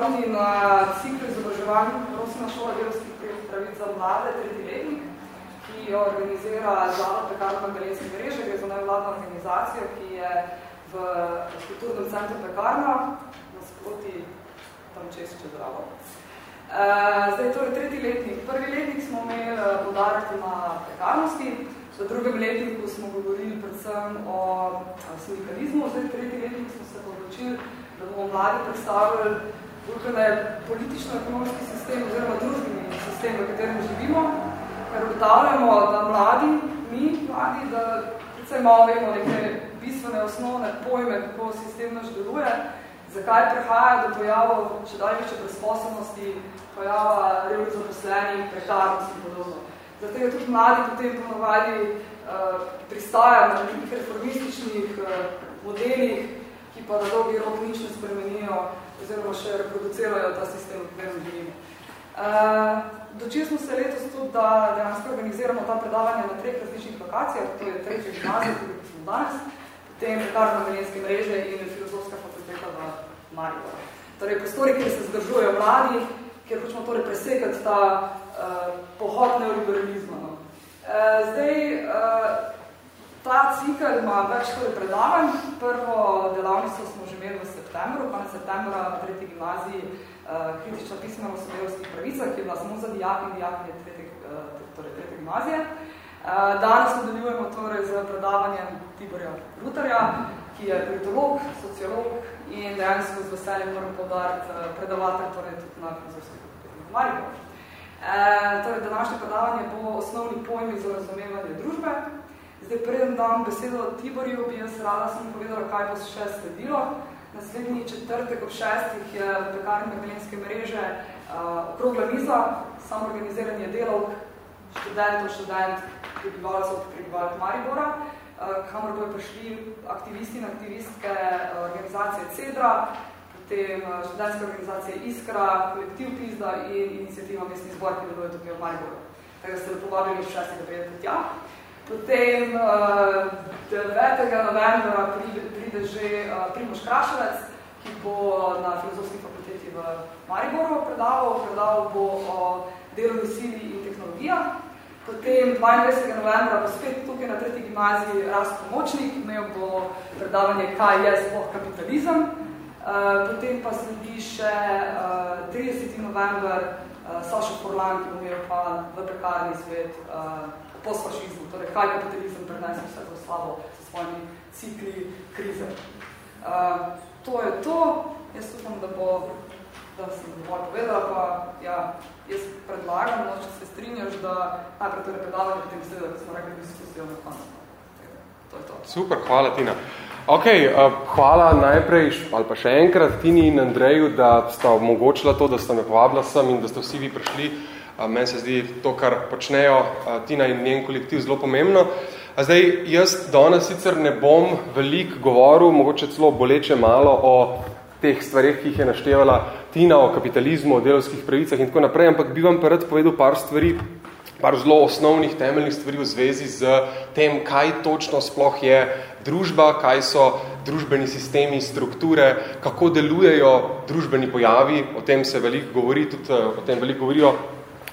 vabljeni na cikl izobraževanja prosina šola delovskih pravic za mlade, tretji letnik, ki jo organizira Zavod Pekarno Galenske mreže, gre za nevladno organizacijo, ki je v kulturnem centru Pekarna, na sproti tam čez čez zdravo. Uh, zdaj, torej, tretji letnik. Prvi letnik smo imeli podarek na pekarnosti, v drugem letniku smo govorili predvsem o sindikalizmu, zdaj, tretji letnik smo se odločili, da bomo mladi predstavili bolj, da je politično-ekonomski sistem oziroma družbeni sistem, v katerem živimo, ker ugotavljamo, da mladi, mi mladi, da predvsem malo vemo neke bistvene osnovne pojme, kako sistem naš deluje, zakaj prihaja do pojavov če dalje večje brezposobnosti, pojava revnih zaposlenih, prekarnosti in podobno. Zato je tudi mladi potem ponovadi uh, pristajajo na nekih reformističnih uh, modelih, ki pa na dolgi rok nič ne spremenijo oziroma še reproducirajo ta sistem, v katerem živimo. Uh, Dočili smo se letos tudi, da dejansko organiziramo ta predavanja na treh različnih lokacijah, to je tretje gimnazije, tudi smo danes, potem Pekarno Melenske mreže in Filozofska fakulteta v Mariboru. Torej, prostori, kjer se zdržujejo mladi, kjer hočemo torej presekati ta uh, pohod neoliberalizma. No. Uh, zdaj, uh, Ta cikl ima več torej predavanj. Prvo delavnico smo že imeli v septembru, konec septembra v tretji gimnaziji uh, kritična pisma o sodelovskih pravicah, ki je bila samo za dijak in dijakinje tretje, uh, torej tretje gimnazije. Uh, danes nadaljujemo torej z predavanjem Tiborja Rutarja, ki je politolog, sociolog in dejansko z veseljem moram podariti uh, predavatelj torej tudi na v Mariboru. Uh, torej, današnje predavanje bo osnovni pojmi za razumevanje družbe, Zdaj, preden dam besedo Tiborju, bi jaz rada sem povedala, kaj bo še sledilo. Naslednji četrtek ob šestih je v pekarni Magdalenske mreže uh, okrogla miza, samo organiziranje delov študentov, študent, prebivalcev, prebivalcev Maribora, uh, kamor bojo prišli aktivisti in aktivistke uh, organizacije CEDRA, potem uh, študentske organizacije Iskra, kolektiv PISDA in inicijativa Mestni zbor, ki deluje tukaj v Mariboru. Tako da ste lepo vabili v šestih, da prijete tja. Uh, eh, 9. novembra pride, pride že uh, Primoš Kraševec, ki bo na filozofski fakulteti v Mariboru predaval. Predaval bo o delovni sili in tehnologijah. Potem 22. novembra bo spet tukaj na tretji gimnaziji rast pomočnik, imel bo predavanje, kaj je sploh kapitalizem. Uh, potem pa sledi še uh, 30. november uh, Sašo Forlan, ki bo imel pa v pekarni svet uh, postfašizmu, torej kaj kapitalizem prenese vse to slabo s svojimi cikli krize. Uh, to je to, jaz upam, da bo, da sem dovolj povedala, pa ja, jaz predlagam, no, če se strinjaš, da najprej torej predavanje, potem seveda, da smo rekli diskusijo na koncu. To je to. Super, hvala Tina. Ok, uh, hvala najprej, ali pa še enkrat Tini in Andreju, da sta omogočila to, da sta me povabila sem in da ste vsi vi prišli Meni se zdi to, kar počnejo Tina in njen kolektiv, zelo pomembno. Zdaj, jaz danes sicer ne bom veliko govoril, mogoče celo boleče malo o teh stvarih, ki jih je naštevala Tina, o kapitalizmu, o delovskih pravicah in tako naprej, ampak bi vam pa rad povedal par stvari, par zelo osnovnih, temeljnih stvari v zvezi z tem, kaj točno sploh je družba, kaj so družbeni sistemi, strukture, kako delujejo družbeni pojavi, o tem se veliko govori, tudi o tem veliko govorijo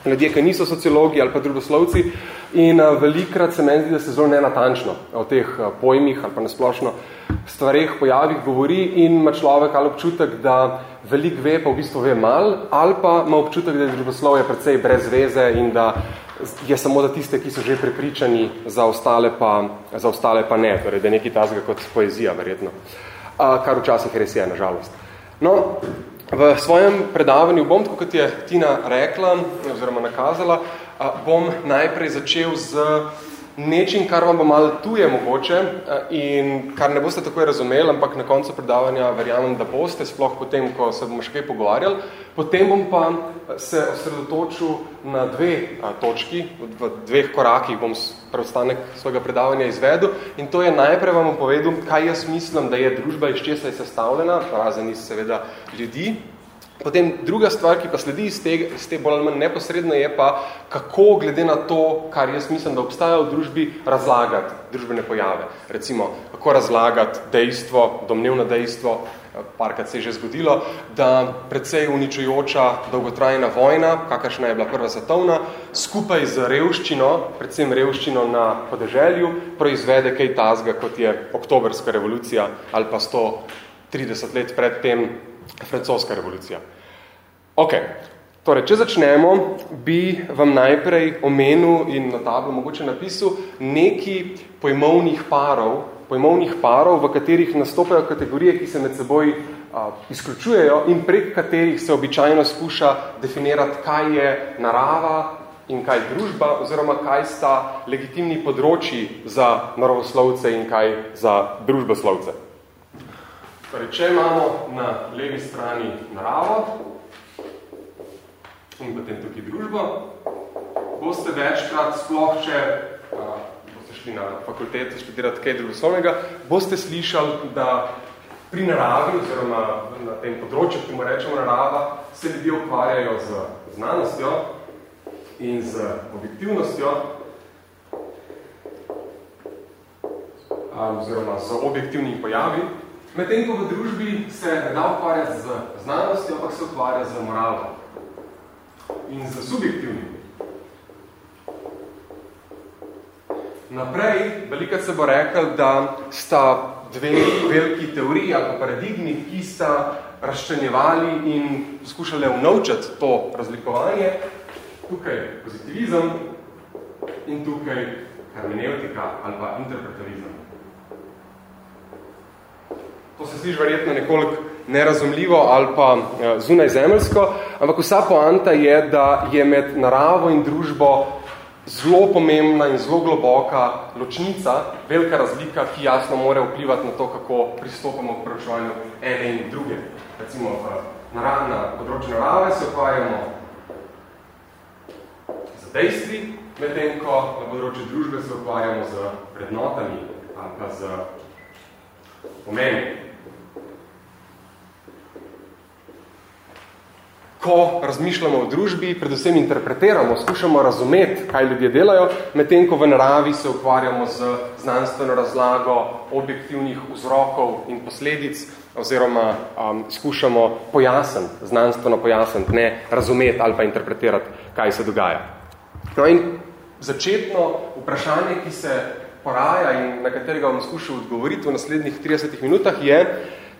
ljudje, ki niso sociologi ali pa drugoslovci. In uh, velikrat se meni zdi, da se zelo nenatančno o teh uh, pojmih ali pa nasplošno stvareh, pojavih govori in ima človek ali občutek, da veliko ve, pa v bistvu ve mal, ali pa ima občutek, da je družboslovje precej brez veze in da je samo za tiste, ki so že prepričani, za ostale pa, za ostale pa ne, torej da je nekaj tazga kot poezija, verjetno, uh, kar včasih res je, nažalost. No, V svojem predavanju bom, tako kot je Tina rekla, oziroma nakazala, bom najprej začel z nečim, kar vam bo malo tuje mogoče in kar ne boste takoj razumeli, ampak na koncu predavanja verjamem, da boste, sploh potem, ko se bomo še kaj pogovarjali. Potem bom pa se osredotočil na dve točki, v dveh korakih bom preostanek svojega predavanja izvedel in to je najprej vam povedal, kaj jaz mislim, da je družba iz česa je sestavljena, razen iz seveda ljudi. Potem druga stvar, ki pa sledi iz te, iz te bolj ali manj neposredno, je pa, kako glede na to, kar jaz mislim, da obstaja v družbi, razlagati družbene pojave. Recimo, kako razlagati dejstvo, domnevno dejstvo, parkrat se je že zgodilo, da predvsej uničujoča dolgotrajna vojna, kakršna je bila prva svetovna, skupaj z revščino, predvsem revščino na podeželju, proizvede kaj tazga, kot je oktobrska revolucija ali pa 130 let pred tem francoska revolucija. Ok, torej, če začnemo, bi vam najprej omenil in na tablo mogoče napisal neki pojmovnih parov, pojmovnih parov, v katerih nastopajo kategorije, ki se med seboj a, izključujejo in prek katerih se običajno skuša definirati, kaj je narava in kaj družba, oziroma kaj sta legitimni področji za naravoslovce in kaj za družboslovce. Torej, če imamo na levi strani naravo in potem tukaj družbo, boste večkrat sploh, če a, šli na fakulteto študirati kaj drugoslovnega, boste slišali, da pri naravi, oziroma na tem področju, ki mu rečemo narava, se ljudje ukvarjajo z znanostjo in z objektivnostjo, oziroma z objektivnimi pojavi, medtem ko v družbi se ne da ukvarjati z znanostjo, ampak se ukvarja z moralo in z subjektivnim. Naprej, velikrat se bo rekel, da sta dve veliki teoriji ali paradigmi, ki sta razčenjevali in skušali unovčati to razlikovanje. Tukaj pozitivizem in tukaj hermeneutika ali pa interpretarizem. To se sliši verjetno nekoliko nerazumljivo ali pa eh, zunaj zemeljsko, ampak vsa poanta je, da je med naravo in družbo zelo pomembna in zelo globoka ločnica, velika razlika, ki jasno more vplivati na to, kako pristopamo k preučevanju ene in druge. Recimo v naravna, na področju narave se ukvarjamo z dejstvi, medtem ko na področju družbe se ukvarjamo z prednotami ali pa z pomeni. Ko razmišljamo o družbi, predvsem interpretiramo, skušamo razumeti, kaj ljudje delajo, medtem ko v naravi se ukvarjamo z znanstveno razlago objektivnih vzrokov in posledic, oziroma um, skušamo pojasniti, znanstveno pojasniti, ne razumeti ali pa interpretirati, kaj se dogaja. No in začetno vprašanje, ki se poraja in na katerega bom skušal odgovoriti v naslednjih 30 minutah je,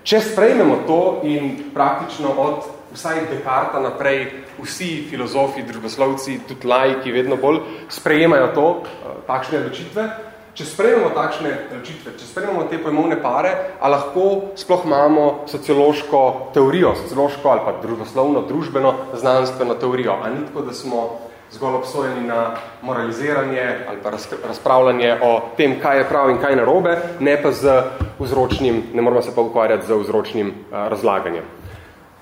če sprejmemo to in praktično od vsaj Descarta naprej vsi filozofi, družboslovci, tudi laiki vedno bolj sprejemajo to, eh, takšne odločitve. Če sprejmemo takšne odločitve, če sprejmemo te pojmovne pare, a lahko sploh imamo sociološko teorijo, sociološko ali pa družboslovno, družbeno, znanstveno teorijo. A ni tako, da smo zgolj obsojeni na moraliziranje ali pa razpravljanje o tem, kaj je prav in kaj narobe, ne pa z vzročnim, ne moramo se pa ukvarjati z vzročnim eh, razlaganjem.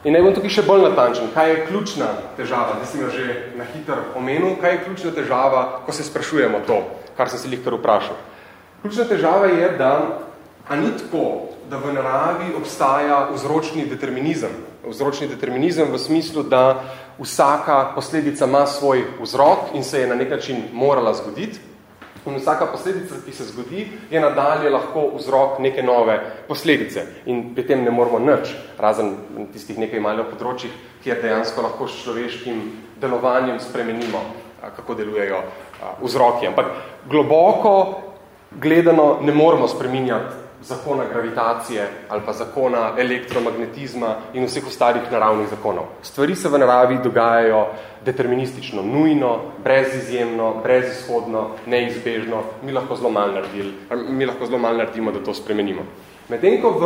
In naj bom tukaj še bolj natančen, kaj je ključna težava, da sem jo že na hiter omenil, kaj je ključna težava, ko se sprašujemo to, kar sem se lihkar vprašal. Ključna težava je, da a ni tako, da v naravi obstaja vzročni determinizem. Vzročni determinizem v smislu, da vsaka posledica ima svoj vzrok in se je na nek način morala zgoditi, In vsaka posledica, ki se zgodi, je nadalje lahko vzrok neke nove posledice. In pri tem ne moramo nič, razen tistih nekaj malih področjih, kjer dejansko lahko s človeškim delovanjem spremenimo, kako delujejo vzroki. Ampak globoko gledano ne moramo spreminjati zakona gravitacije ali pa zakona elektromagnetizma in vseh ostalih naravnih zakonov. Stvari se v naravi dogajajo deterministično, nujno, brezizjemno, brezizhodno, neizbežno. Mi lahko zelo malo naredimo, da to spremenimo. Medtem ko v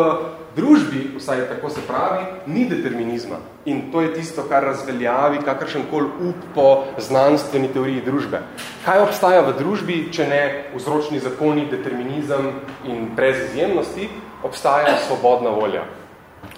družbi, vsaj tako se pravi, ni determinizma. In to je tisto, kar razveljavi kakršen kol up po znanstveni teoriji družbe. Kaj obstaja v družbi, če ne vzročni zakoni, determinizem in brez izjemnosti, obstaja svobodna volja.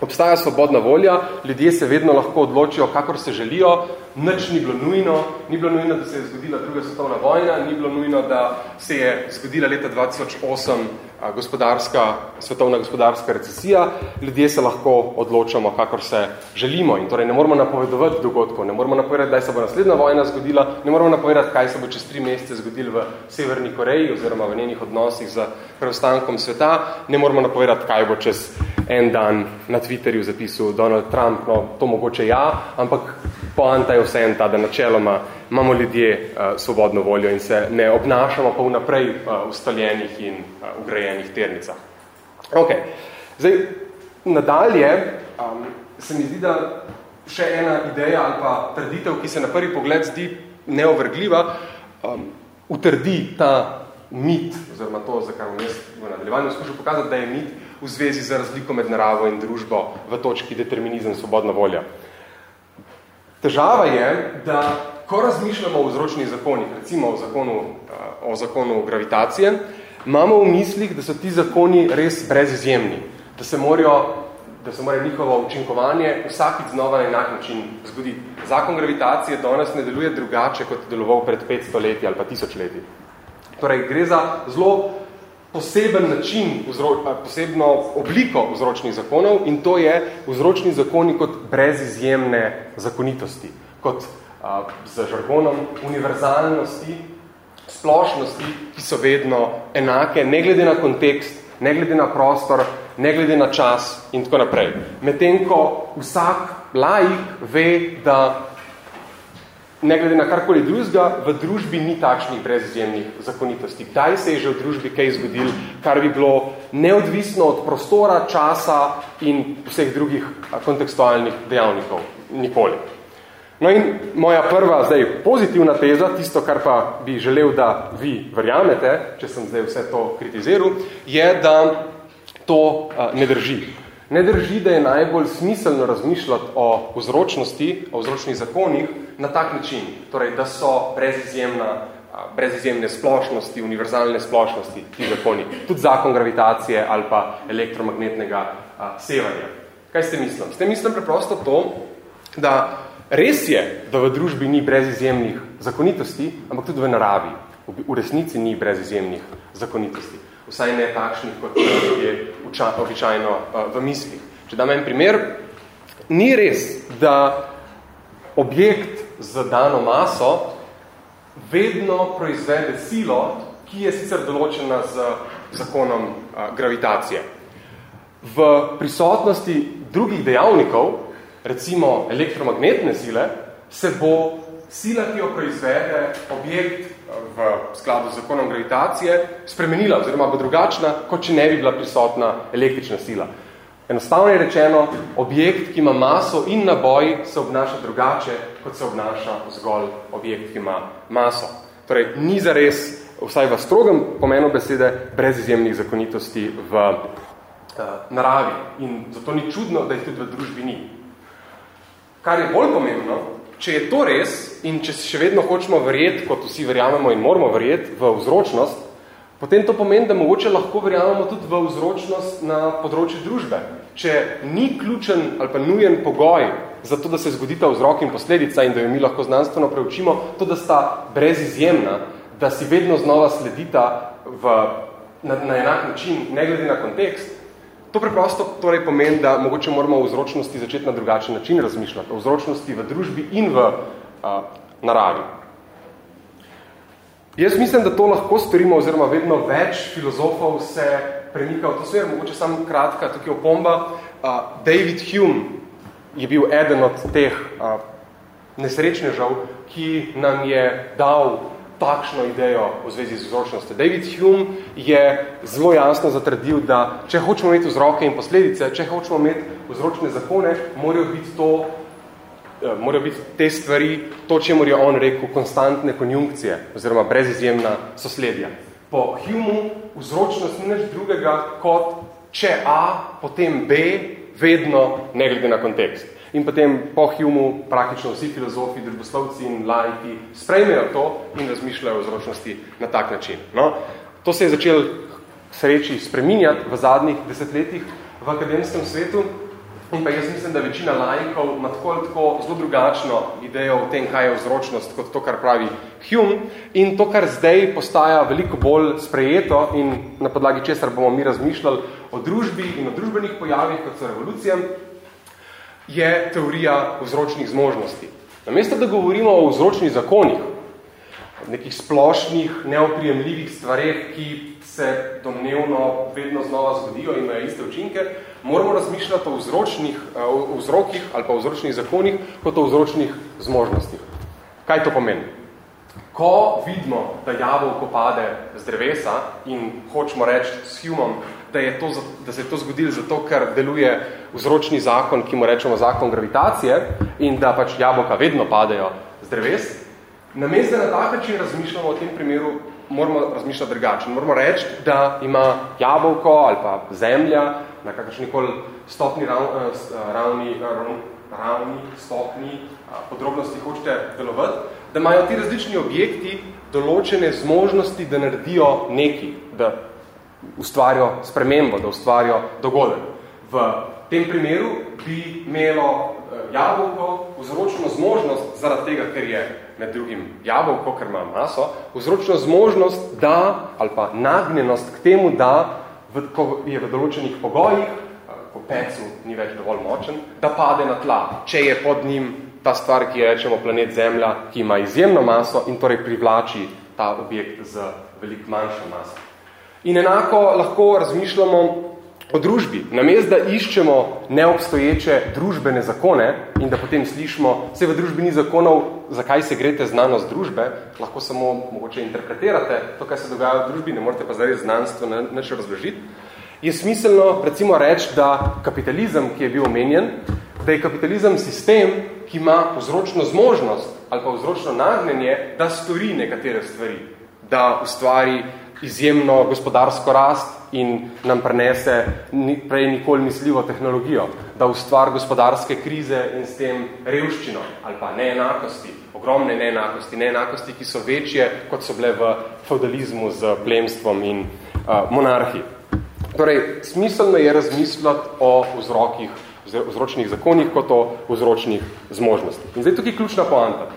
Obstaja svobodna volja, ljudje se vedno lahko odločijo, kakor se želijo, nič ni bilo nujno, ni bilo nujno, da se je zgodila druga svetovna vojna, ni bilo nujno, da se je zgodila leta 2008 gospodarska, svetovna gospodarska recesija, ljudje se lahko odločamo, kakor se želimo. In torej ne moramo napovedovati dogodkov, ne moramo napovedati, kdaj se bo naslednja vojna zgodila, ne moramo napovedati, kaj se bo čez tri mesece zgodilo v Severni Koreji oziroma v njenih odnosih z preostankom sveta, ne moramo napovedati, kaj bo čez en dan na Twitterju zapisal Donald Trump, no to mogoče ja, ampak poanta je vse en ta, da načeloma imamo ljudje uh, svobodno voljo in se ne obnašamo pa vnaprej uh, ustaljenih in uh, ugrajenih ternicah. Ok, zdaj, nadalje um, se mi zdi, da še ena ideja ali pa trditev, ki se na prvi pogled zdi neovrgljiva, um, utrdi ta mit, oziroma to, za kar bom jaz v nadaljevanju skušal pokazati, da je mit v zvezi z razliko med naravo in družbo v točki determinizem svobodna volja. Težava je, da ko razmišljamo o vzročnih zakonih, recimo o zakonu, o zakonu gravitacije, imamo v mislih, da so ti zakoni res brezizjemni, da se morajo da se mora njihovo učinkovanje vsakič znova na enak način zgoditi. Zakon gravitacije danes ne deluje drugače, kot je deloval pred 500 leti ali pa 1000 leti. Torej, gre za zelo poseben način, posebno obliko vzročnih zakonov in to je vzročni zakoni kot brezizjemne zakonitosti, kot a, z žargonom univerzalnosti, splošnosti, ki so vedno enake, ne glede na kontekst, ne glede na prostor, ne glede na čas in tako naprej. Medtem, ko vsak laik ve, da ne glede na karkoli drugega, v družbi ni takšnih brezizjemnih zakonitosti. Kdaj se je že v družbi kaj zgodil, kar bi bilo neodvisno od prostora, časa in vseh drugih kontekstualnih dejavnikov? Nikoli. No in moja prva zdaj pozitivna teza, tisto, kar pa bi želel, da vi verjamete, če sem zdaj vse to kritiziral, je, da to ne drži. Ne drži, da je najbolj smiselno razmišljati o vzročnosti, o vzročnih zakonih na tak način, torej, da so brezizjemna, brezizjemne splošnosti, univerzalne splošnosti, ti zakoni, tudi zakon gravitacije ali pa elektromagnetnega a, sevanja. Kaj ste mislim? Ste mislim preprosto to, da res je, da v družbi ni brezizjemnih zakonitosti, ampak tudi v naravi. V resnici ni brezizjemnih zakonitosti vsaj ne takšnih, kot je običajno v mislih. Če dam en primer, ni res, da objekt z dano maso vedno proizvede silo, ki je sicer določena z zakonom gravitacije. V prisotnosti drugih dejavnikov, recimo elektromagnetne sile, se bo sila, ki jo proizvede objekt v skladu z zakonom gravitacije spremenila oziroma bo drugačna, kot če ne bi bila prisotna električna sila. Enostavno je rečeno, objekt, ki ima maso in naboj, se obnaša drugače, kot se obnaša zgolj objekt, ki ima maso. Torej, ni zares, vsaj v strogem pomenu besede, brez izjemnih zakonitosti v uh, naravi. In zato ni čudno, da jih tudi v družbi ni. Kar je bolj pomembno, če je to res in če še vedno hočemo verjeti, kot vsi verjamemo in moramo verjeti v vzročnost, potem to pomeni, da mogoče lahko verjamemo tudi v vzročnost na področju družbe. Če ni ključen ali pa nujen pogoj za to, da se zgodita vzrok in posledica in da jo mi lahko znanstveno preučimo, to, da sta brezizjemna, da si vedno znova sledita v, na, na enak način, ne glede na kontekst, To preprosto torej pomeni, da mogoče moramo o vzročnosti začeti na drugačen način razmišljati, o vzročnosti v družbi in v a, naravi. Jaz mislim, da to lahko storimo, oziroma vedno več filozofov se premika v to smer, mogoče samo kratka tukaj opomba. A, David Hume je bil eden od teh a, nesrečnežav, ki nam je dal takšno idejo v zvezi z vzročnostjo. David Hume je zelo jasno zatrdil, da če hočemo imeti vzroke in posledice, če hočemo imeti vzročne zakone, morajo biti to eh, morajo biti te stvari, to, če je on rekel, konstantne konjunkcije oziroma brezizjemna sosledja. Po Humu vzročnost ni nič drugega kot če A, potem B, vedno ne glede na kontekst. In potem po Humu praktično vsi filozofi, drugoslovci in laiki sprejmejo to in razmišljajo o vzročnosti na tak način. No, to se je začel sreči spreminjati v zadnjih desetletjih v akademskem svetu In pa jaz mislim, da večina lajkov ima tako tako zelo drugačno idejo o tem, kaj je vzročnost, kot to, kar pravi Hume. In to, kar zdaj postaja veliko bolj sprejeto in na podlagi česar bomo mi razmišljali o družbi in o družbenih pojavih, kot so revolucije, je teorija vzročnih zmožnosti. Namesto, da govorimo o vzročnih zakonih, nekih splošnih, neoprijemljivih stvareh, ki se domnevno vedno znova zgodijo in imajo iste učinke, moramo razmišljati o vzročnih, eh, o vzrokih ali pa o vzročnih zakonih kot o vzročnih zmožnostih. Kaj to pomeni? Ko vidimo, da jabolko pade z drevesa in hočemo reči s Humom, da, je to, da se je to zgodilo zato, ker deluje vzročni zakon, ki mu rečemo zakon gravitacije in da pač jabolka vedno padejo z dreves, namesto na tak način razmišljamo o tem primeru, moramo razmišljati drugače. Moramo reči, da ima jabolko ali pa zemlja na kakršnikoli stopni rav, eh, ravni, ravni, stopni, podrobnosti hočete delovati, da imajo ti različni objekti določene zmožnosti, da naredijo neki, da ustvarijo spremembo, da ustvarijo dogodek. V tem primeru bi imelo eh, jabolko vzročno zmožnost zaradi tega, ker je med drugim jabolko, ker ima maso, vzročno zmožnost, da, ali pa nagnjenost k temu, da v, ko je v določenih pogojih, eh, ko pecu ni več dovolj močen, da pade na tla, če je pod njim ta stvar, ki je rečemo planet Zemlja, ki ima izjemno maso in torej privlači ta objekt z veliko manjšo maso. In enako lahko razmišljamo o družbi. Namest, da iščemo neobstoječe družbene zakone in da potem slišimo, vse v družbi ni zakonov, zakaj se grete znanost družbe, lahko samo mogoče interpretirate to, kaj se dogaja v družbi, ne morate pa zdaj znanstvo neče razložiti, je smiselno recimo reči, da kapitalizem, ki je bil omenjen, da je kapitalizem sistem, ki ima vzročno zmožnost ali pa vzročno nagnenje, da stori nekatere stvari, da ustvari izjemno gospodarsko rast in nam prenese prej nikoli misljivo tehnologijo, da ustvar gospodarske krize in s tem revščino ali pa neenakosti, ogromne neenakosti, neenakosti, ki so večje, kot so bile v feudalizmu z plemstvom in uh, monarhiji. Torej, smiselno je razmisliti o vzrokih, vzročnih zakonih kot o vzročnih zmožnostih. In zdaj tukaj ključna poanta.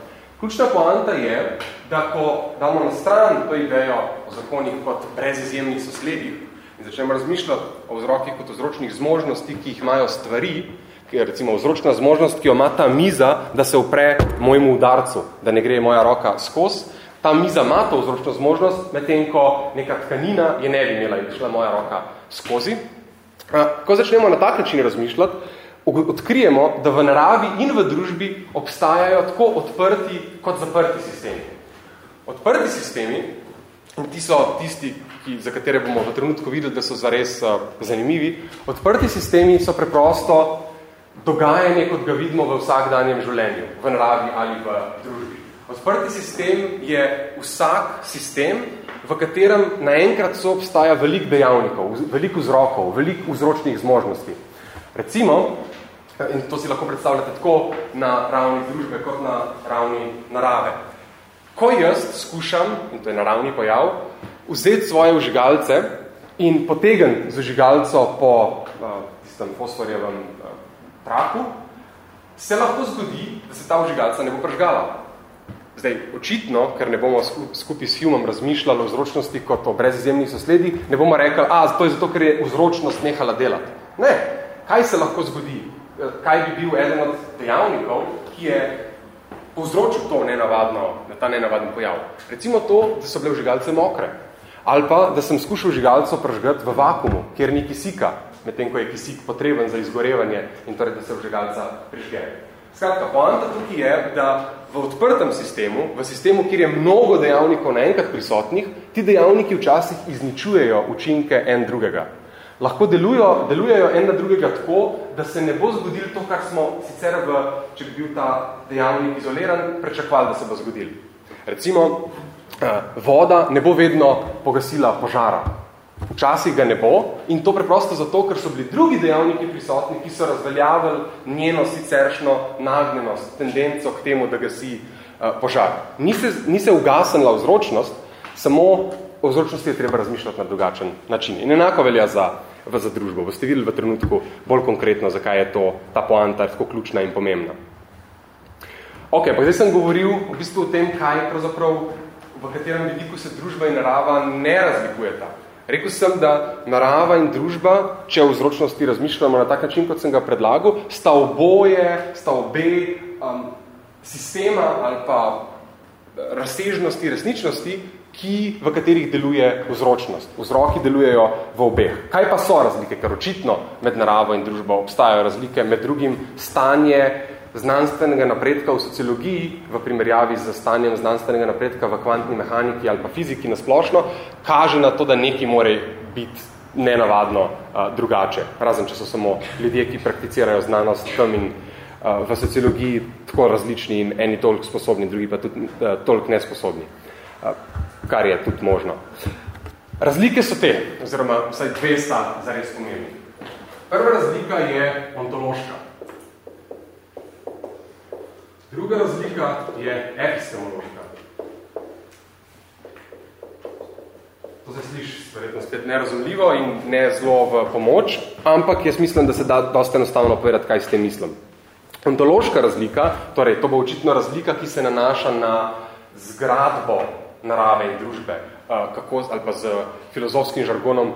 Ključna poanta je, da ko damo na stran to idejo o zakonih kot brezizjemnih sosledih in začnemo razmišljati o vzrokih kot vzročnih zmožnosti, ki jih imajo stvari, ki je recimo vzročna zmožnost, ki jo ima ta miza, da se upre mojemu udarcu, da ne gre moja roka skozi, ta miza ima to vzročno zmožnost, medtem ko neka tkanina je ne bi imela in šla moja roka skozi. Ko začnemo na tak način razmišljati, odkrijemo, da v naravi in v družbi obstajajo tako odprti kot zaprti sistemi. Odprti sistemi, in ti so tisti, ki, za katere bomo v trenutku videli, da so zares uh, zanimivi, odprti sistemi so preprosto dogajanje, kot ga vidimo v vsakdanjem življenju, v naravi ali v družbi. Odprti sistem je vsak sistem, v katerem naenkrat so obstaja veliko dejavnikov, veliko vzrokov, veliko vzročnih zmožnosti. Recimo, In to si lahko predstavljate tako na ravni družbe, kot na ravni narave. Ko jaz skušam, in to je naravni pojav, vzeti svoje vžigalce in potegn z vžigalco po uh, tistem fosforjevem uh, prahu, se lahko zgodi, da se ta vžigalca ne bo prežgala. Zdaj, očitno, ker ne bomo skupaj s Humom razmišljali o vzročnosti kot o brezizjemnih sosledih, ne bomo rekli, a, to je zato, ker je vzročnost nehala delati. Ne, kaj se lahko zgodi? Kaj bi bil eden od dejavnikov, ki je povzročil to nenavadno, ta nenavaden pojav. Recimo to, da so bile vžigalce mokre. Ali pa, da sem skušal vžigalco prežgati v vakumu, kjer ni kisika, medtem ko je kisik potreben za izgorevanje in torej, da se vžigalca prižge. Skratka, poanta tukaj je, da v odprtem sistemu, v sistemu, kjer je mnogo dejavnikov naenkrat prisotnih, ti dejavniki včasih izničujejo učinke en drugega lahko delujo, delujejo en na drugega tako, da se ne bo zgodilo to, kar smo sicer, v, če bi bil ta dejavnik izoliran, prečakovali, da se bo zgodilo. Recimo, eh, voda ne bo vedno pogasila požara. Včasih ga ne bo in to preprosto zato, ker so bili drugi dejavniki prisotni, ki so razveljavili njeno siceršno nagnjenost, tendenco k temu, da gasi uh, požar. Ni se, ni se ugasnila vzročnost, samo o vzročnosti je treba razmišljati na drugačen način. In enako velja za v zadružbo. Boste videli v trenutku bolj konkretno, zakaj je to ta poanta tako ključna in pomembna. Ok, pa zdaj sem govoril v bistvu o tem, kaj pravzaprav v katerem vidiku se družba in narava ne razlikujeta. Rekel sem, da narava in družba, če v vzročnosti razmišljamo na tak način, kot sem ga predlagal, sta oboje, sta obe um, sistema ali pa razsežnosti resničnosti, ki, v katerih deluje vzročnost. Vzroki delujejo v obeh. Kaj pa so razlike? Ker očitno med naravo in družbo obstajajo razlike, med drugim stanje znanstvenega napredka v sociologiji v primerjavi z stanjem znanstvenega napredka v kvantni mehaniki ali pa fiziki nasplošno, kaže na to, da nekaj more biti nenavadno a, drugače. Razen, če so samo ljudje, ki prakticirajo znanost tam in a, v sociologiji tako različni in eni toliko sposobni, drugi pa tudi a, toliko nesposobni. A, kar je tudi možno. Razlike so te, oziroma vsaj dve sta zares pomembni. Prva razlika je ontološka. Druga razlika je epistemološka. To se sliši verjetno spet nerazumljivo in ne zelo v pomoč, ampak jaz mislim, da se da dosta enostavno povedati, kaj s tem mislim. Ontološka razlika, torej to bo očitno razlika, ki se nanaša na zgradbo narave in družbe, kako, ali pa z filozofskim žargonom,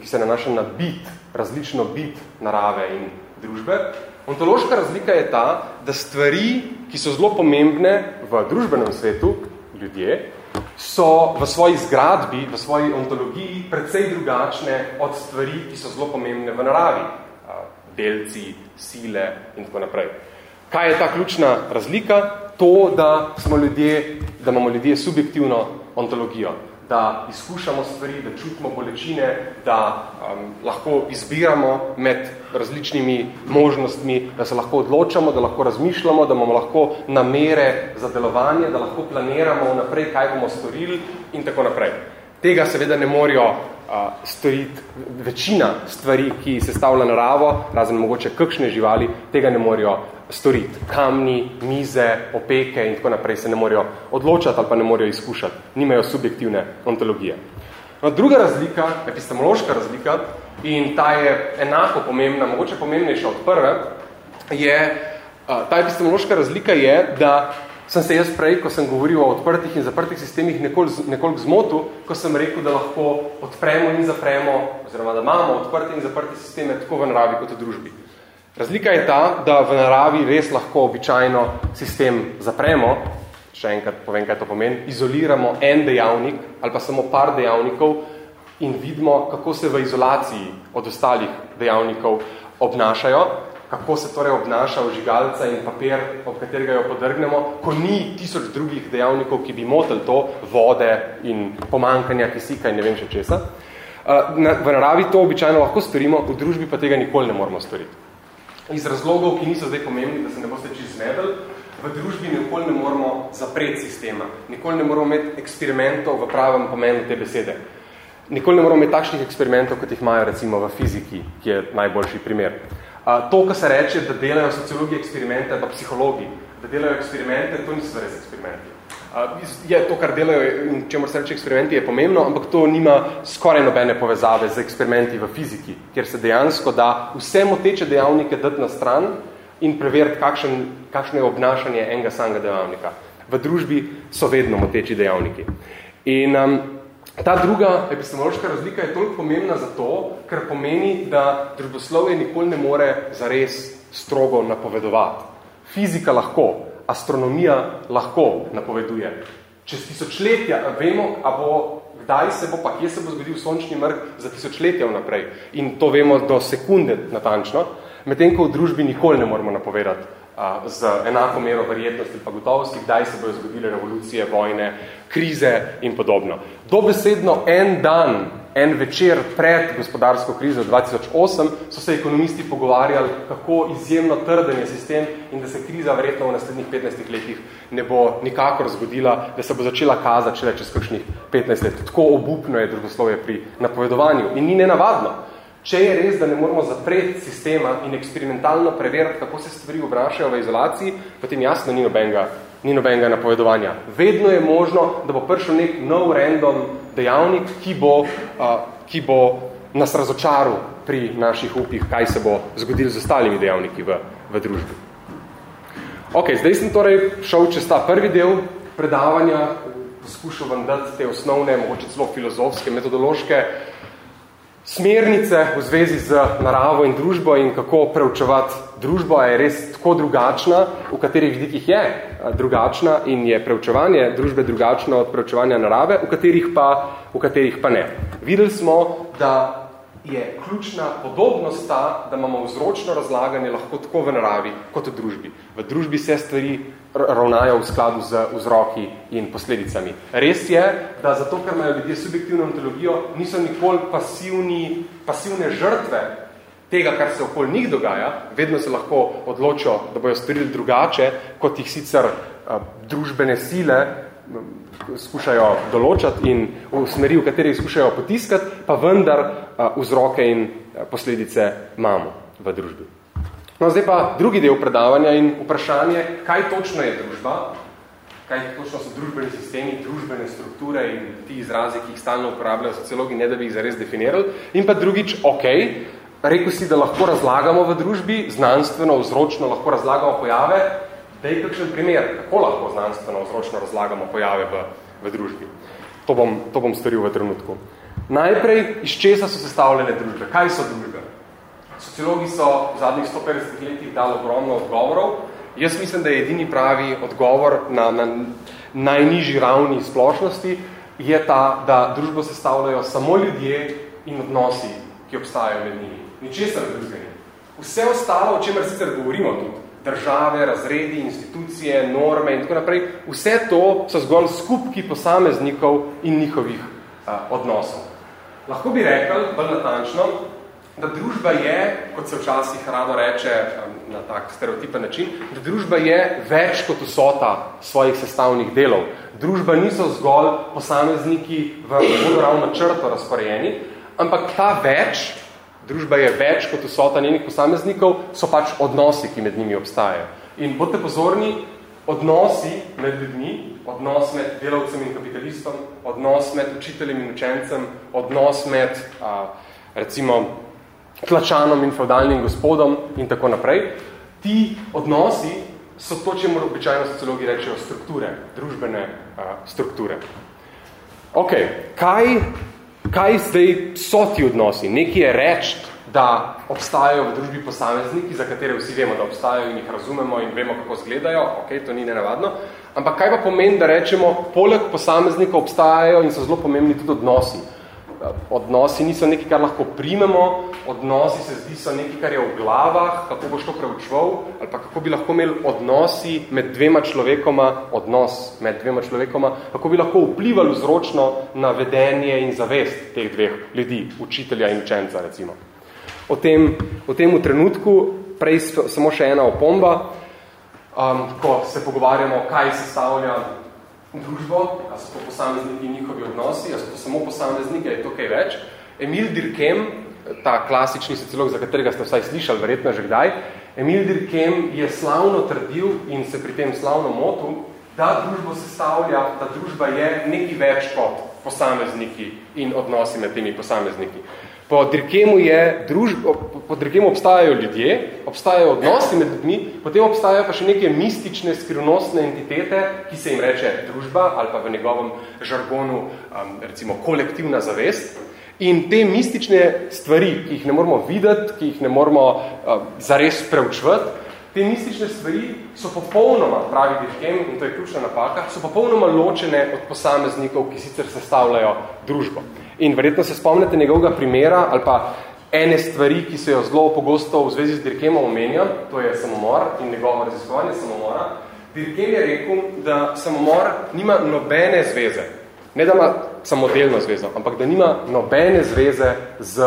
ki se nanaša na bit, različno bit narave in družbe, Ontološka razlika je ta, da stvari, ki so zelo pomembne v družbenem svetu, ljudje, so v svoji zgradbi, v svoji ontologiji precej drugačne od stvari, ki so zelo pomembne v naravi. Delci, sile in tako naprej. Kaj je ta ključna razlika? To, da, smo ljudje, da imamo ljudje subjektivno ontologijo da izkušamo stvari, da čutimo bolečine, da um, lahko izbiramo med različnimi možnostmi, da se lahko odločamo, da lahko razmišljamo, da imamo lahko namere za delovanje, da lahko planiramo naprej, kaj bomo storili in tako naprej. Tega seveda ne morajo storiti večina stvari, ki se stavlja naravo, razen mogoče kakšne živali, tega ne morajo storiti. Kamni, mize, opeke in tako naprej se ne morejo odločati ali pa ne morejo izkušati. Nimajo subjektivne ontologije. No, druga razlika, epistemološka razlika, in ta je enako pomembna, mogoče pomembnejša od prve, je, ta epistemološka razlika je, da sem se jaz prej, ko sem govoril o odprtih in zaprtih sistemih, nekoliko, nekoliko zmotil, ko sem rekel, da lahko odpremo in zapremo, oziroma da imamo odprte in zaprte sisteme tako v naravi kot v družbi. Razlika je ta, da v naravi res lahko običajno sistem zapremo, še enkrat povem, kaj to pomeni, izoliramo en dejavnik ali pa samo par dejavnikov in vidimo, kako se v izolaciji od ostalih dejavnikov obnašajo, kako se torej obnaša ožigalca in papir, ob katerega jo podrgnemo, ko ni tisoč drugih dejavnikov, ki bi motel to, vode in pomankanja kisika in ne vem še česa. V naravi to običajno lahko storimo, v družbi pa tega nikoli ne moramo storiti iz razlogov, ki niso zdaj pomembni, da se ne boste čist zmedali, v družbi nikoli ne moramo zapreti sistema. Nikoli ne moramo imeti eksperimentov v pravem pomenu te besede. Nikoli ne moramo imeti takšnih eksperimentov, kot jih imajo recimo v fiziki, ki je najboljši primer. To, kar se reče, da delajo sociologi eksperimente, pa psihologi, da delajo eksperimente, to niso res eksperimenti je to, kar delajo in čemu se reče eksperimenti, je pomembno, ampak to nima skoraj nobene povezave z eksperimenti v fiziki, kjer se dejansko da vse moteče dejavnike dati na stran in preveriti, kakšen, kakšno je obnašanje enega samega dejavnika. V družbi so vedno moteči dejavniki. In um, ta druga epistemološka razlika je toliko pomembna zato, ker pomeni, da družboslovje nikoli ne more zares strogo napovedovati. Fizika lahko, astronomija lahko napoveduje. Čez tisočletja vemo, a bo, kdaj se bo, pa kje se bo zgodil sončni mrk za tisočletja vnaprej. In to vemo do sekunde natančno, medtem ko v družbi nikoli ne moramo napovedati a, z enako mero verjetnosti pa gotovosti, kdaj se bojo zgodile revolucije, vojne, krize in podobno. Dobesedno en dan En večer pred gospodarsko krizo 2008 so se ekonomisti pogovarjali, kako izjemno trden je sistem in da se kriza verjetno v naslednjih 15 letih ne bo nikakor zgodila, da se bo začela kazati šele čez kakšnih 15 let. Tako obupno je drugoslovje pri napovedovanju in ni nenavadno. Če je res, da ne moramo zapreti sistema in eksperimentalno preveriti, kako se stvari obrašajo v izolaciji, potem jasno ni nobenega, ni nobenega napovedovanja. Vedno je možno, da bo prišel nek nov random dejavnik, ki bo, uh, ki bo nas razočaril pri naših upih, kaj se bo zgodilo z ostalimi dejavniki v, v družbi. Ok, zdaj sem torej šel čez ta prvi del predavanja, poskušal vam dati te osnovne, mogoče celo filozofske, metodološke smernice v zvezi z naravo in družbo in kako preučevati družbo, je res tako drugačna, v katerih vidikih je drugačna in je preučevanje družbe drugačno od preučevanja narave, v katerih pa, v katerih pa ne. Videli smo, da je ključna podobnost ta, da imamo vzročno razlaganje lahko tako v naravi kot v družbi. V družbi se stvari ravnajo v skladu z vzroki in posledicami. Res je, da zato, ker imajo ljudje subjektivno ontologijo, niso nikoli pasivni, pasivne žrtve tega, kar se okoli njih dogaja, vedno se lahko odločijo, da bojo storili drugače, kot jih sicer a, družbene sile skušajo določati in v smeri, v kateri skušajo potiskati, pa vendar vzroke in posledice imamo v družbi. No, zdaj pa drugi del predavanja in vprašanje, kaj točno je družba, kaj točno so družbeni sistemi, družbene strukture in ti izrazi, ki jih stalno uporabljajo sociologi, ne da bi jih zares definirali. In pa drugič, ok, rekel si, da lahko razlagamo v družbi, znanstveno, vzročno lahko razlagamo pojave, da je kakšen primer, kako lahko znanstveno vzročno razlagamo pojave v, v družbi. To bom, to bom storil v trenutku. Najprej, iz česa so sestavljene družbe? Kaj so družbe? Sociologi so v zadnjih 150 letih dali ogromno odgovorov. Jaz mislim, da je edini pravi odgovor na, na najnižji ravni splošnosti je ta, da družbo sestavljajo samo ljudje in odnosi, ki obstajajo med njimi. Ničesar drugega. Vse ostalo, o čemer sicer govorimo tudi, države, razredi, institucije, norme in tako naprej. Vse to so zgolj skupki posameznikov in njihovih a, odnosov. Lahko bi rekel, bolj natančno, da družba je, kot se včasih rado reče na tak stereotipen način, da družba je več kot vsota svojih sestavnih delov. Družba niso zgolj posamezniki v vodoravno črto razporejeni, ampak ta več družba je več kot vsota njenih posameznikov, so pač odnosi, ki med njimi obstajajo. In bodite pozorni, odnosi med ljudmi, odnos med delavcem in kapitalistom, odnos med učiteljem in učencem, odnos med, a, recimo, tlačanom in feudalnim gospodom in tako naprej, ti odnosi so to, čemu običajno sociologi rečejo strukture, družbene a, strukture. Ok, kaj kaj zdaj so ti odnosi? Neki je reči, da obstajajo v družbi posamezniki, za katere vsi vemo, da obstajajo in jih razumemo in vemo, kako zgledajo, ok, to ni nenavadno, ampak kaj pa pomeni, da rečemo, poleg posameznikov obstajajo in so zelo pomembni tudi odnosi odnosi niso nekaj, kar lahko primemo, odnosi se zdi so nekaj, kar je v glavah, kako boš to preučval, ali pa kako bi lahko imeli odnosi med dvema človekoma, odnos med dvema človekoma, kako bi lahko vplivali vzročno na vedenje in zavest teh dveh ljudi, učitelja in učenca, recimo. O tem, o tem v trenutku, prej samo še ena opomba, um, ko se pogovarjamo, kaj se stavlja družbo, a so to posamezniki njihovi odnosi, a so to samo posamezniki, je to kaj več. Emil Dirkem, ta klasični sociolog, za katerega ste vsaj slišali, verjetno že kdaj, Emil Dirkem je slavno trdil in se pri tem slavno motil, da družbo sestavlja, da družba je nekaj več kot posamezniki in odnosi med temi posamezniki. Po Dirkemu, je družb, po Dirkemu obstajajo ljudje, obstajajo odnosi med ljudmi, potem obstajajo pa še neke mistične, skrivnostne entitete, ki se jim reče družba ali pa v njegovem žargonu um, recimo kolektivna zavest. In te mistične stvari, ki jih ne moramo videti, ki jih ne moramo uh, zares preučvati, te mistične stvari so popolnoma, pravi Dirkem, in to je ključna napaka, so popolnoma ločene od posameznikov, ki sicer sestavljajo družbo. In verjetno se spomnite njegovega primera ali pa ene stvari, ki se jo zelo pogosto v zvezi z Dirkemom omenja, to je samomor in njegovo raziskovanje samomora. Dirkem je rekel, da samomor nima nobene zveze, ne da ima samodelno zvezo, ampak da nima nobene zveze z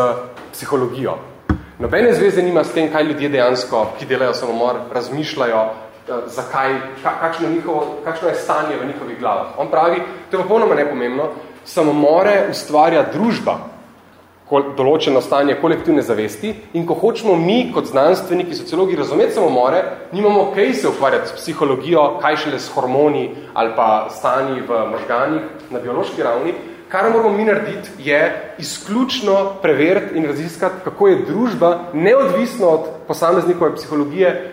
psihologijo. Nobene zveze nima s tem, kaj ljudje dejansko, ki delajo samomor, razmišljajo, eh, zakaj, kakšno, njihovo, kakšno je stanje v njihovih glavah. On pravi, to je popolnoma nepomembno, samomore ustvarja družba, določeno stanje kolektivne zavesti in ko hočemo mi kot znanstveniki, sociologi razumeti samomore, nimamo kaj se ukvarjati s psihologijo, kaj šele s hormoni ali pa stanji v možganih na biološki ravni, kar moramo mi narediti, je izključno preveriti in raziskati, kako je družba, neodvisno od posameznikove psihologije,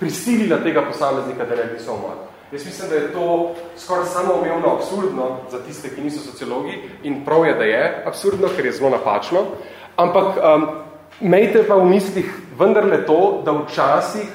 prisilila tega posameznika, da naredi samomor. Jaz mislim, da je to skoraj samoumevno absurdno za tiste, ki niso sociologi in prav je, da je absurdno, ker je zelo napačno, ampak um, mejte pa v mislih vendarle to, da včasih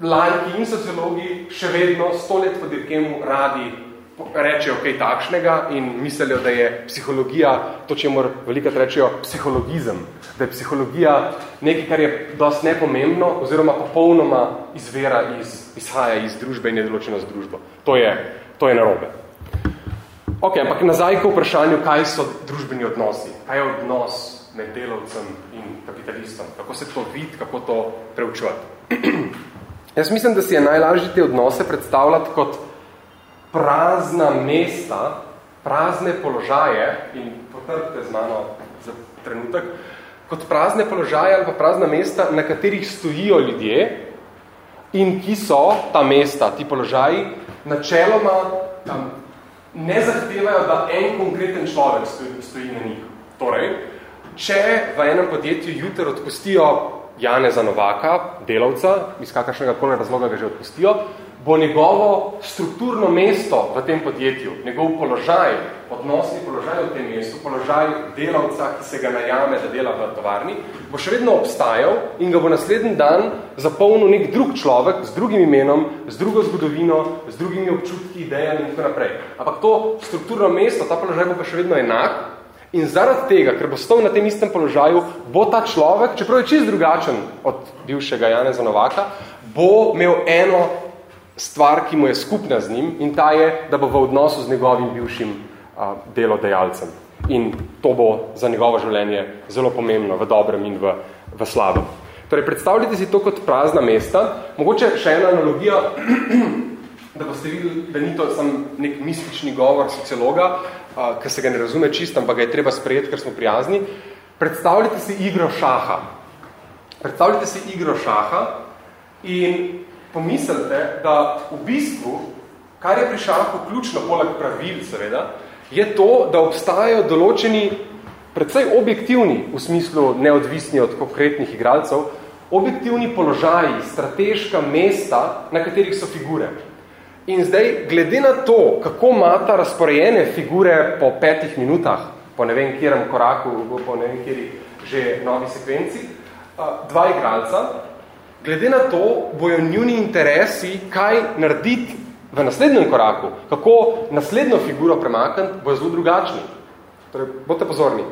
lajki in sociologi še vedno sto let po dirkemu radi rečejo kaj takšnega in mislijo, da je psihologija, to če mora velikrat rečejo, psihologizem, da je psihologija nekaj, kar je dost nepomembno oziroma popolnoma izvera iz, izhaja iz družbe in je določena z družbo. To je, to je narobe. Ok, ampak nazaj k vprašanju, kaj so družbeni odnosi, kaj je odnos med delovcem in kapitalistom, kako se to vidi, kako to preučevati. Jaz mislim, da si je najlažje te odnose predstavljati kot prazna mesta, prazne položaje, in potrbite z mano za trenutek, kot prazne položaje ali pa prazna mesta, na katerih stojijo ljudje in ki so ta mesta, ti položaji, načeloma tam, ne zahtevajo, da en konkreten človek stoji, stoji na njih. Torej, če v enem podjetju jutr odpustijo Janeza Novaka, delavca, iz kakršnega koli razloga ga že odpustijo, bo njegovo strukturno mesto v tem podjetju, njegov položaj, odnosni položaj v tem mestu, položaj delavca, ki se ga najame, da dela v tovarni, bo še vedno obstajal in ga bo naslednji dan zapolnil nek drug človek z drugim imenom, z drugo zgodovino, z drugimi občutki, idejami in tako naprej. Ampak to strukturno mesto, ta položaj bo pa še vedno enak In zaradi tega, ker bo stal na tem istem položaju, bo ta človek, čeprav je čist drugačen od bivšega Janeza Novaka, bo imel eno stvar, ki mu je skupna z njim in ta je, da bo v odnosu z njegovim bivšim a, delodajalcem. In to bo za njegovo življenje zelo pomembno, v dobrem in v, v slabem. Torej, predstavljite si to kot prazna mesta. Mogoče še ena analogija, da boste videli, da ni to sam nek mistični govor sociologa, ker se ga ne razume čist, ampak ga je treba sprejeti, ker smo prijazni. Predstavljate si igro šaha. Predstavljate si igro šaha in pomislite, da v bistvu, kar je pri šahu ključno, poleg pravil seveda, je to, da obstajajo določeni, predvsej objektivni, v smislu neodvisni od konkretnih igralcev, objektivni položaji, strateška mesta, na katerih so figure. In zdaj, glede na to, kako imata razporejene figure po petih minutah, po ne vem kjerem koraku, po ne vem kjeri že novi sekvenci, dva igralca, glede na to bojo njuni interesi, kaj narediti v naslednjem koraku, kako naslednjo figuro premakniti, bojo zelo drugačni. Torej, bote pozorni.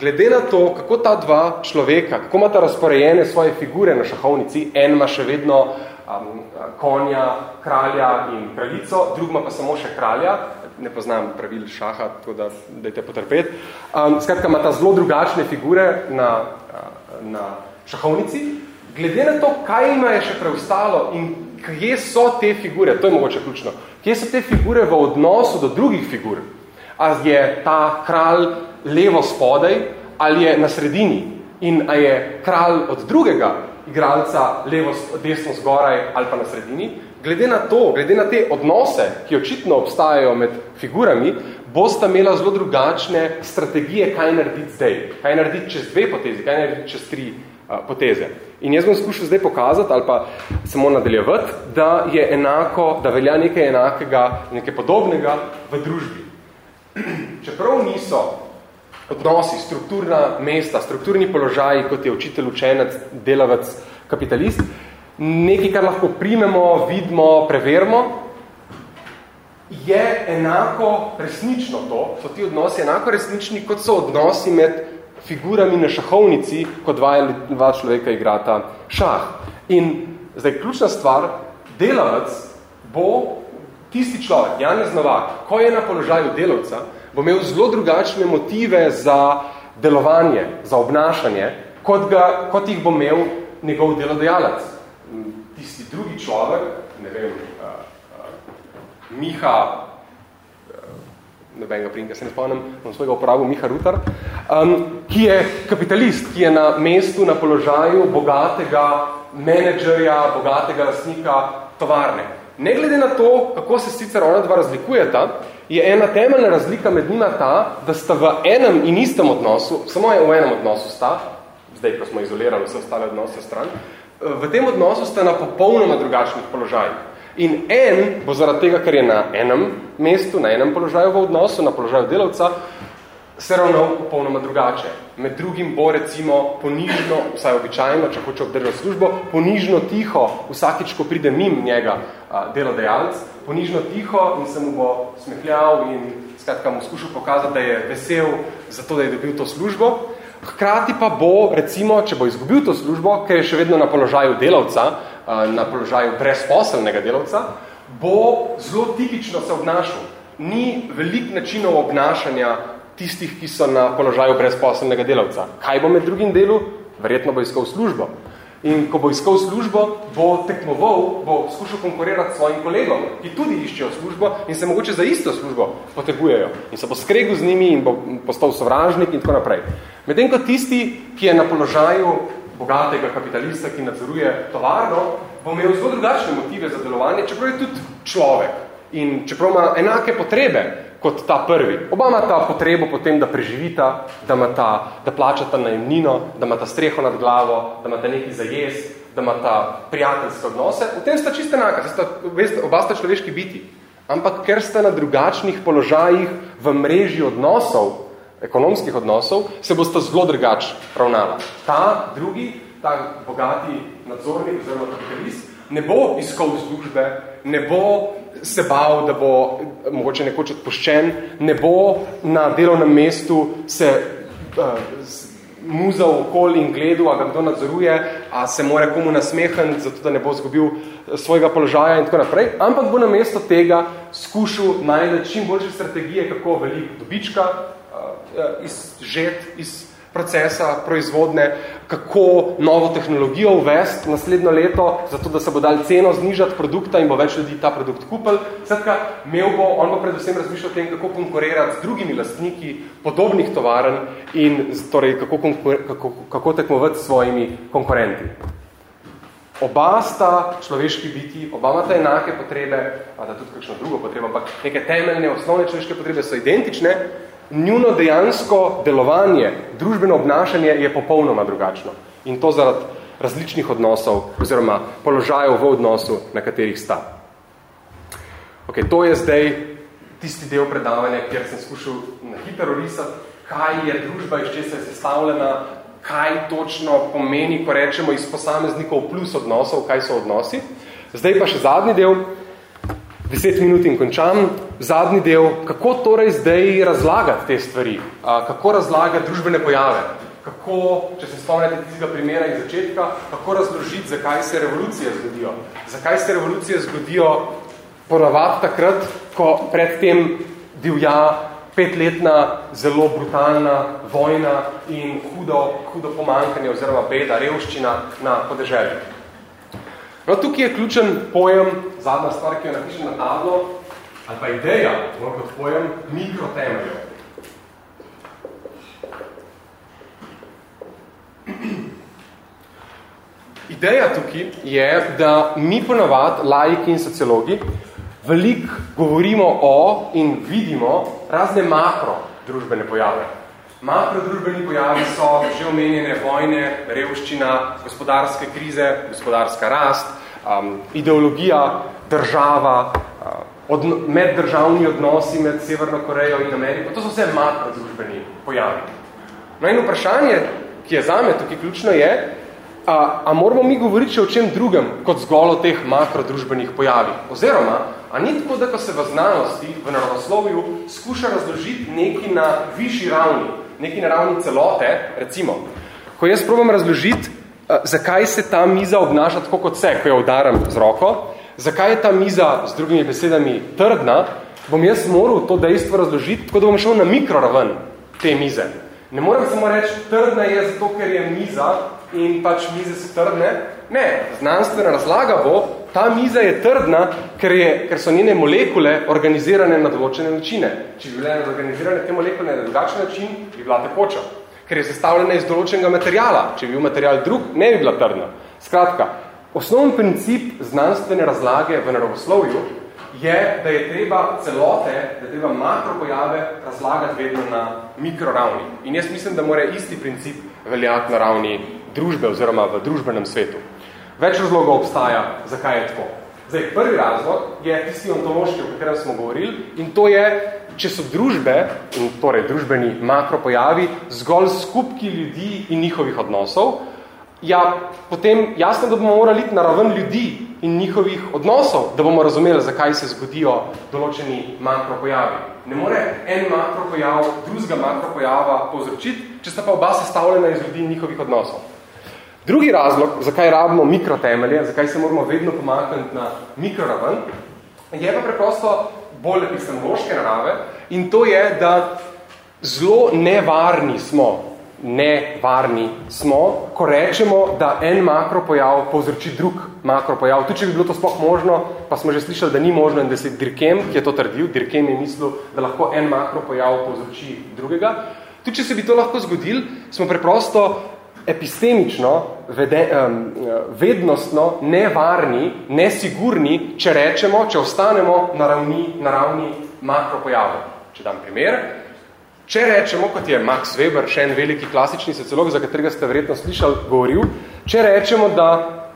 Glede na to, kako ta dva človeka, kako imata razporejene svoje figure na šahovnici, en ima še vedno um, konja, kralja in kraljico, drugma pa samo še kralja, ne poznam pravil šaha, tako da dajte potrpeti. Um, skratka, ima ta zelo drugačne figure na, na šahovnici. Glede na to, kaj ima je še preostalo in kje so te figure, to je mogoče ključno, kje so te figure v odnosu do drugih figur? A je ta kralj levo spodaj ali je na sredini? In a je kralj od drugega igralca levo, desno zgoraj ali pa na sredini. Glede na to, glede na te odnose, ki očitno obstajajo med figurami, bosta imela zelo drugačne strategije, kaj narediti zdaj. Kaj narediti čez dve potezi, kaj narediti čez tri poteze. In jaz bom skušal zdaj pokazati ali pa samo nadaljevati, da je enako, da velja nekaj enakega, nekaj podobnega v družbi. Čeprav niso odnosi, strukturna mesta, strukturni položaji, kot je učitelj, učenec, delavec, kapitalist, nekaj, kar lahko primemo, vidimo, preverimo, je enako resnično to, so ti odnosi enako resnični, kot so odnosi med figurami na šahovnici, ko dva, dva človeka igrata šah. In zdaj, ključna stvar, delavec bo tisti človek, Janez Novak, ko je na položaju delavca, bo imel zelo drugačne motive za delovanje, za obnašanje, kot, ga, kot jih bo imel njegov delodajalec. Tisti drugi človek, ne vem, uh, uh, Miha, nobenega prinka se ne spomnim, bom svojega uporabil, Miha Rutar, um, ki je kapitalist, ki je na mestu, na položaju bogatega menedžerja, bogatega lastnika tovarne. Ne glede na to, kako se sicer ona dva razlikujeta, je ena temeljna razlika med njima ta, da sta v enem in istem odnosu, samo v enem odnosu sta, zdaj pa smo izolirali vse ostale odnose stran, v tem odnosu sta na popolnoma drugačnih položajih. In en bo zaradi tega, ker je na enem mestu, na enem položaju v odnosu, na položaju delavca, se ravnal popolnoma drugače. Med drugim bo recimo ponižno, vsaj običajno, če hoče obdržati službo, ponižno tiho, vsakič, ko pride mim njega delodajalc, ponižno tiho in se mu bo smehljal in skratka mu skušal pokazati, da je vesel za to, da je dobil to službo. Hkrati pa bo, recimo, če bo izgubil to službo, ker je še vedno na položaju delavca, na položaju brezposelnega delavca, bo zelo tipično se obnašal. Ni velik načinov obnašanja tistih, ki so na položaju brezposelnega delavca. Kaj bo med drugim delu? Verjetno bo iskal službo. In ko bo iskal službo, bo tekmoval, bo skušal konkurirati svojim kolegom, ki tudi iščejo službo in se mogoče za isto službo potegujejo. In se bo skregal z njimi in bo postal sovražnik in tako naprej. Medtem ko tisti, ki je na položaju bogatega kapitalista, ki nadzoruje tovarno, bo imel zelo drugačne motive za delovanje, čeprav je tudi človek. In čeprav ima enake potrebe, kot ta prvi. Oba ima ta potrebo potem, da preživita, da, ima ta, da plačata najemnino, da ima ta streho nad glavo, da ima ta nekaj za jez, da ima ta prijateljske odnose. V tem sta čisto enaka, sta, veste, oba sta človeški biti. Ampak ker sta na drugačnih položajih v mreži odnosov, ekonomskih odnosov, se bosta zelo drugač ravnala. Ta drugi, ta bogati nadzornik oziroma kapitalist, ne bo iskal službe, ne bo se bal, da bo mogoče nekoč odpuščen, ne bo na delovnem mestu se uh, muzal okoli in gledal, a ga kdo nadzoruje, a se mora komu nasmehati, zato da ne bo zgubil eh, svojega položaja in tako naprej, ampak bo na mesto tega skušal najti čim boljše strategije, kako veliko dobička izžet iz procesa proizvodne, kako novo tehnologijo uvesti naslednjo leto, zato da se bo dal ceno znižati produkta in bo več ljudi ta produkt kupil. Skratka, imel bo, on bo predvsem razmišljal o tem, kako konkurirati z drugimi lastniki podobnih tovaren in torej, kako, kako, kako tekmovati s svojimi konkurenti. Oba sta človeški biti, oba imata enake potrebe, pa da tudi kakšno drugo potrebo, ampak neke temeljne, osnovne človeške potrebe so identične, njuno dejansko delovanje, družbeno obnašanje je popolnoma drugačno. In to zaradi različnih odnosov oziroma položajev v odnosu, na katerih sta. Ok, to je zdaj tisti del predavanja, kjer sem skušal na hitro risati, kaj je družba, iz česa je sestavljena, kaj točno pomeni, ko rečemo iz posameznikov plus odnosov, kaj so odnosi. Zdaj pa še zadnji del, deset minut in končam. Zadnji del, kako torej zdaj razlagati te stvari, kako razlagati družbene pojave, kako, če se spomnite tistega primera iz začetka, kako razložiti, zakaj se revolucije zgodijo. Zakaj se revolucije zgodijo ponavadi takrat, ko predtem divja petletna, zelo brutalna vojna in hudo, hudo pomankanje oziroma beda, revščina na podeželju. No, tukaj je ključen pojem, zadnja stvar, ki jo napišem na tablo, ali pa ideja, no, kot pojem, mikrotemeljev. Ideja tukaj je, da mi ponavad, laiki in sociologi, veliko govorimo o in vidimo razne makro družbene pojave. Makro družbeni pojavi so že omenjene vojne, revščina, gospodarske krize, gospodarska rast, um, ideologija, država, uh, od, meddržavni odnosi med Severno Korejo in Ameriko, to so vse makrodružbeni pojavi. No in vprašanje, ki je zame tukaj ključno je, a, a moramo mi govoriti še o čem drugem, kot zgolj o teh makrodružbenih pojavih? Oziroma, a ni tako, da ko se v znanosti, v naravoslovju, skuša razložiti neki na višji ravni, neki na ravni celote, recimo, ko jaz probam razložiti, zakaj se ta miza obnaša tako kot se, ko jo udaram z roko, zakaj je ta miza, z drugimi besedami, trdna, bom jaz moral to dejstvo razložiti, tako da bom šel na mikroraven te mize. Ne morem samo reči, trdna je zato, ker je miza in pač mize so trdne. Ne, znanstvena razlaga bo, ta miza je trdna, ker, je, ker so njene molekule organizirane na določene načine. Če bi bile organizirane te molekule na drugačen način, bi bila tekoča ker je sestavljena iz določenega materijala. Če bi bil material drug, ne bi bila trdna. Skratka, osnovni princip znanstvene razlage v naravoslovju je, da je treba celote, da je treba makropojave razlagati vedno na mikroravni. In jaz mislim, da mora isti princip veljati na ravni družbe oziroma v družbenem svetu. Več razlogov obstaja, zakaj je tako. Zdaj, prvi razlog je tisti ontološki, o katerem smo govorili, in to je, če so družbe, in torej družbeni makropojavi, zgolj skupki ljudi in njihovih odnosov, ja, potem jasno, da bomo morali iti na raven ljudi in njihovih odnosov, da bomo razumeli, zakaj se zgodijo določeni makropojavi. Ne more en makropojav drugega makropojava povzročiti, če sta pa oba sestavljena iz ljudi in njihovih odnosov. Drugi razlog, zakaj rabimo mikrotemelje, zakaj se moramo vedno pomakniti na mikroraven, je pa preprosto bolj epistemološke narave in to je, da zelo nevarni smo, nevarni smo, ko rečemo, da en makropojav povzroči drug makropojav. Tudi, če bi bilo to sploh možno, pa smo že slišali, da ni možno in da se Dirkem, ki je to trdil, Dirkem je mislil, da lahko en makropojav povzroči drugega. Tudi, če se bi to lahko zgodil, smo preprosto epistemično, vede, um, vednostno, nevarni, nesigurni, če rečemo, če ostanemo na ravni, na ravni makropojavov. Če dam primer, če rečemo, kot je Max Weber, še en veliki klasični sociolog, za katerega ste verjetno slišali, govoril, če rečemo, da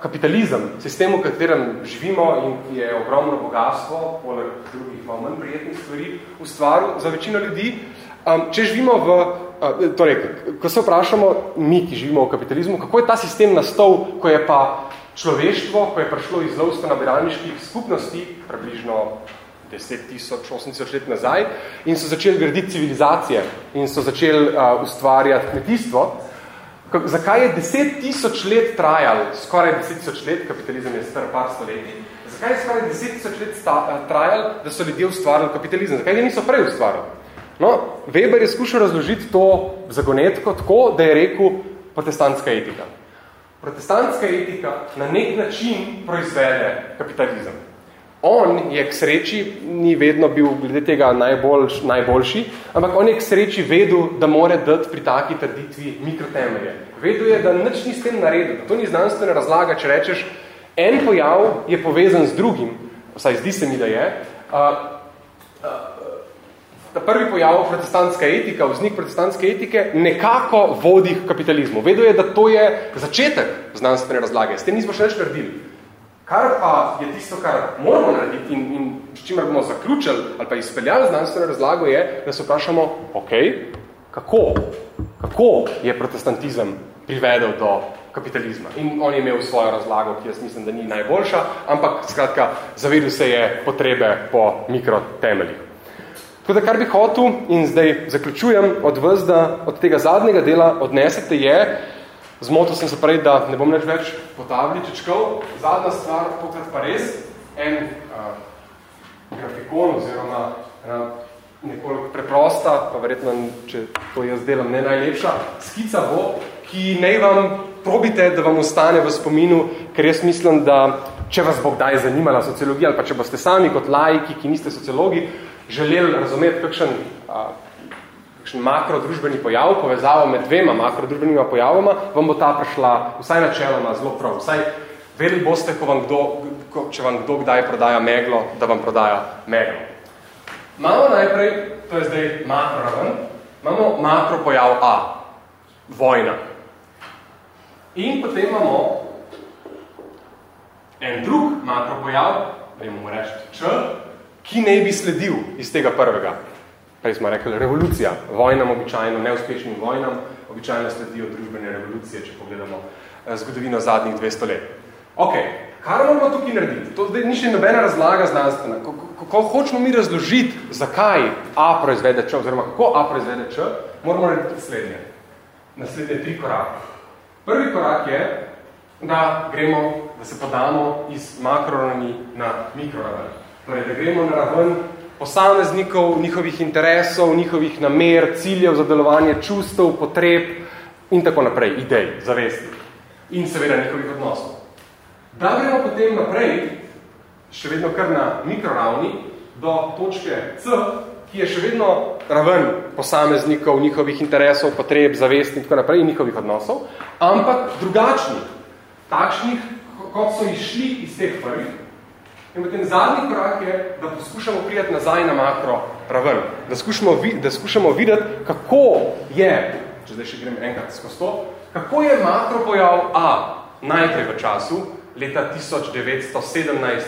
kapitalizem, sistem, v katerem živimo in ki je ogromno bogatstvo, poleg drugih manj prijetnih stvari, ustvaril za večino ljudi, um, če živimo v torej, ko se vprašamo, mi, ki živimo v kapitalizmu, kako je ta sistem nastal, ko je pa človeštvo, ko je prišlo iz lovsko-nabiralniških skupnosti, približno 10 tisoč, 8 tisoč let nazaj, in so začeli graditi civilizacije in so začeli uh, ustvarjati kmetijstvo, zakaj je 10 tisoč let trajal, skoraj 10 tisoč let, kapitalizem je star par stoletij, zakaj je skoraj 10 tisoč let trajal, da so ljudje ustvarjali kapitalizem, zakaj ga niso prej ustvarjali? No, Weber je skušal razložiti to zagonetko tako, da je rekel protestantska etika. Protestantska etika na nek način proizvede kapitalizem. On je k sreči, ni vedno bil glede tega najboljš, najboljši, ampak on je k sreči vedel, da more dati pri taki trditvi mikrotemelje. Vedel je, da nič ni s tem naredil. To ni znanstvena razlaga, če rečeš, en pojav je povezan z drugim, vsaj zdi se mi, da je, uh, ta prvi pojav protestantska etika, vznik protestantske etike, nekako vodi k kapitalizmu. Vedo je, da to je začetek znanstvene razlage. S tem nismo še več naredili. Kar pa je tisto, kar moramo narediti in, in s čimer bomo zaključili ali pa izpeljali znanstveno razlago, je, da se vprašamo, ok, kako, kako je protestantizem privedel do kapitalizma. In on je imel svojo razlago, ki jaz mislim, da ni najboljša, ampak skratka, zavedel se je potrebe po mikrotemeljih. Tako da kar bi hotel in zdaj zaključujem od vas, da od tega zadnjega dela odnesete je, zmotil sem se prej, da ne bom neč več po tabličečkov, zadnja stvar, tokrat pa res, en uh, grafikon oziroma uh, nekoliko preprosta, pa verjetno, če to jaz delam, ne najlepša, skica bo, ki ne vam probite, da vam ostane v spominu, ker jaz mislim, da če vas bo kdaj zanimala sociologija, ali pa če boste sami kot laiki, ki niste sociologi, želeli razumeti kakšen, a, kakšen makrodružbeni pojav, povezavo med dvema makrodružbenima pojavoma, vam bo ta prišla vsaj načeloma zelo prav. Vsaj vedeli boste, ko vam kdo, ko, če vam kdo kdaj prodaja meglo, da vam prodaja meglo. Imamo najprej, to je zdaj makroraven, imamo makropojav A, vojna. In potem imamo en drug makropojav, da jim reči Č, ki ne bi sledil iz tega prvega. Prej smo rekli, revolucija. Vojnam običajno, neuspešnim vojnam, običajno sledijo družbene revolucije, če pogledamo eh, zgodovino zadnjih 200 let. Ok, kar moramo tukaj narediti? To zdaj ni še nobena razlaga znanstvena. Kako hočemo mi razložiti, zakaj A proizvede Č, oziroma kako A proizvede Č, moramo narediti naslednje. Naslednje tri korake. Prvi korak je, da gremo, da se podamo iz makroravni na mikroravni. Torej, da gremo na raven posameznikov, njihovih interesov, njihovih namer, ciljev za delovanje čustev, potreb in tako naprej, idej, zavesti in seveda njihovih odnosov. Da gremo potem naprej, še vedno kar na mikroravni, do točke C, ki je še vedno raven posameznikov, njihovih interesov, potreb, zavesti in tako naprej in njihovih odnosov, ampak drugačnih, takšnih, kot so išli iz teh prvih, In potem zadnji korak je, da poskušamo prijeti nazaj na makro raven. Da skušamo, da skušamo videti, kako je, če zdaj še grem enkrat skozi to, kako je makro pojav A najprej v času, leta 1917,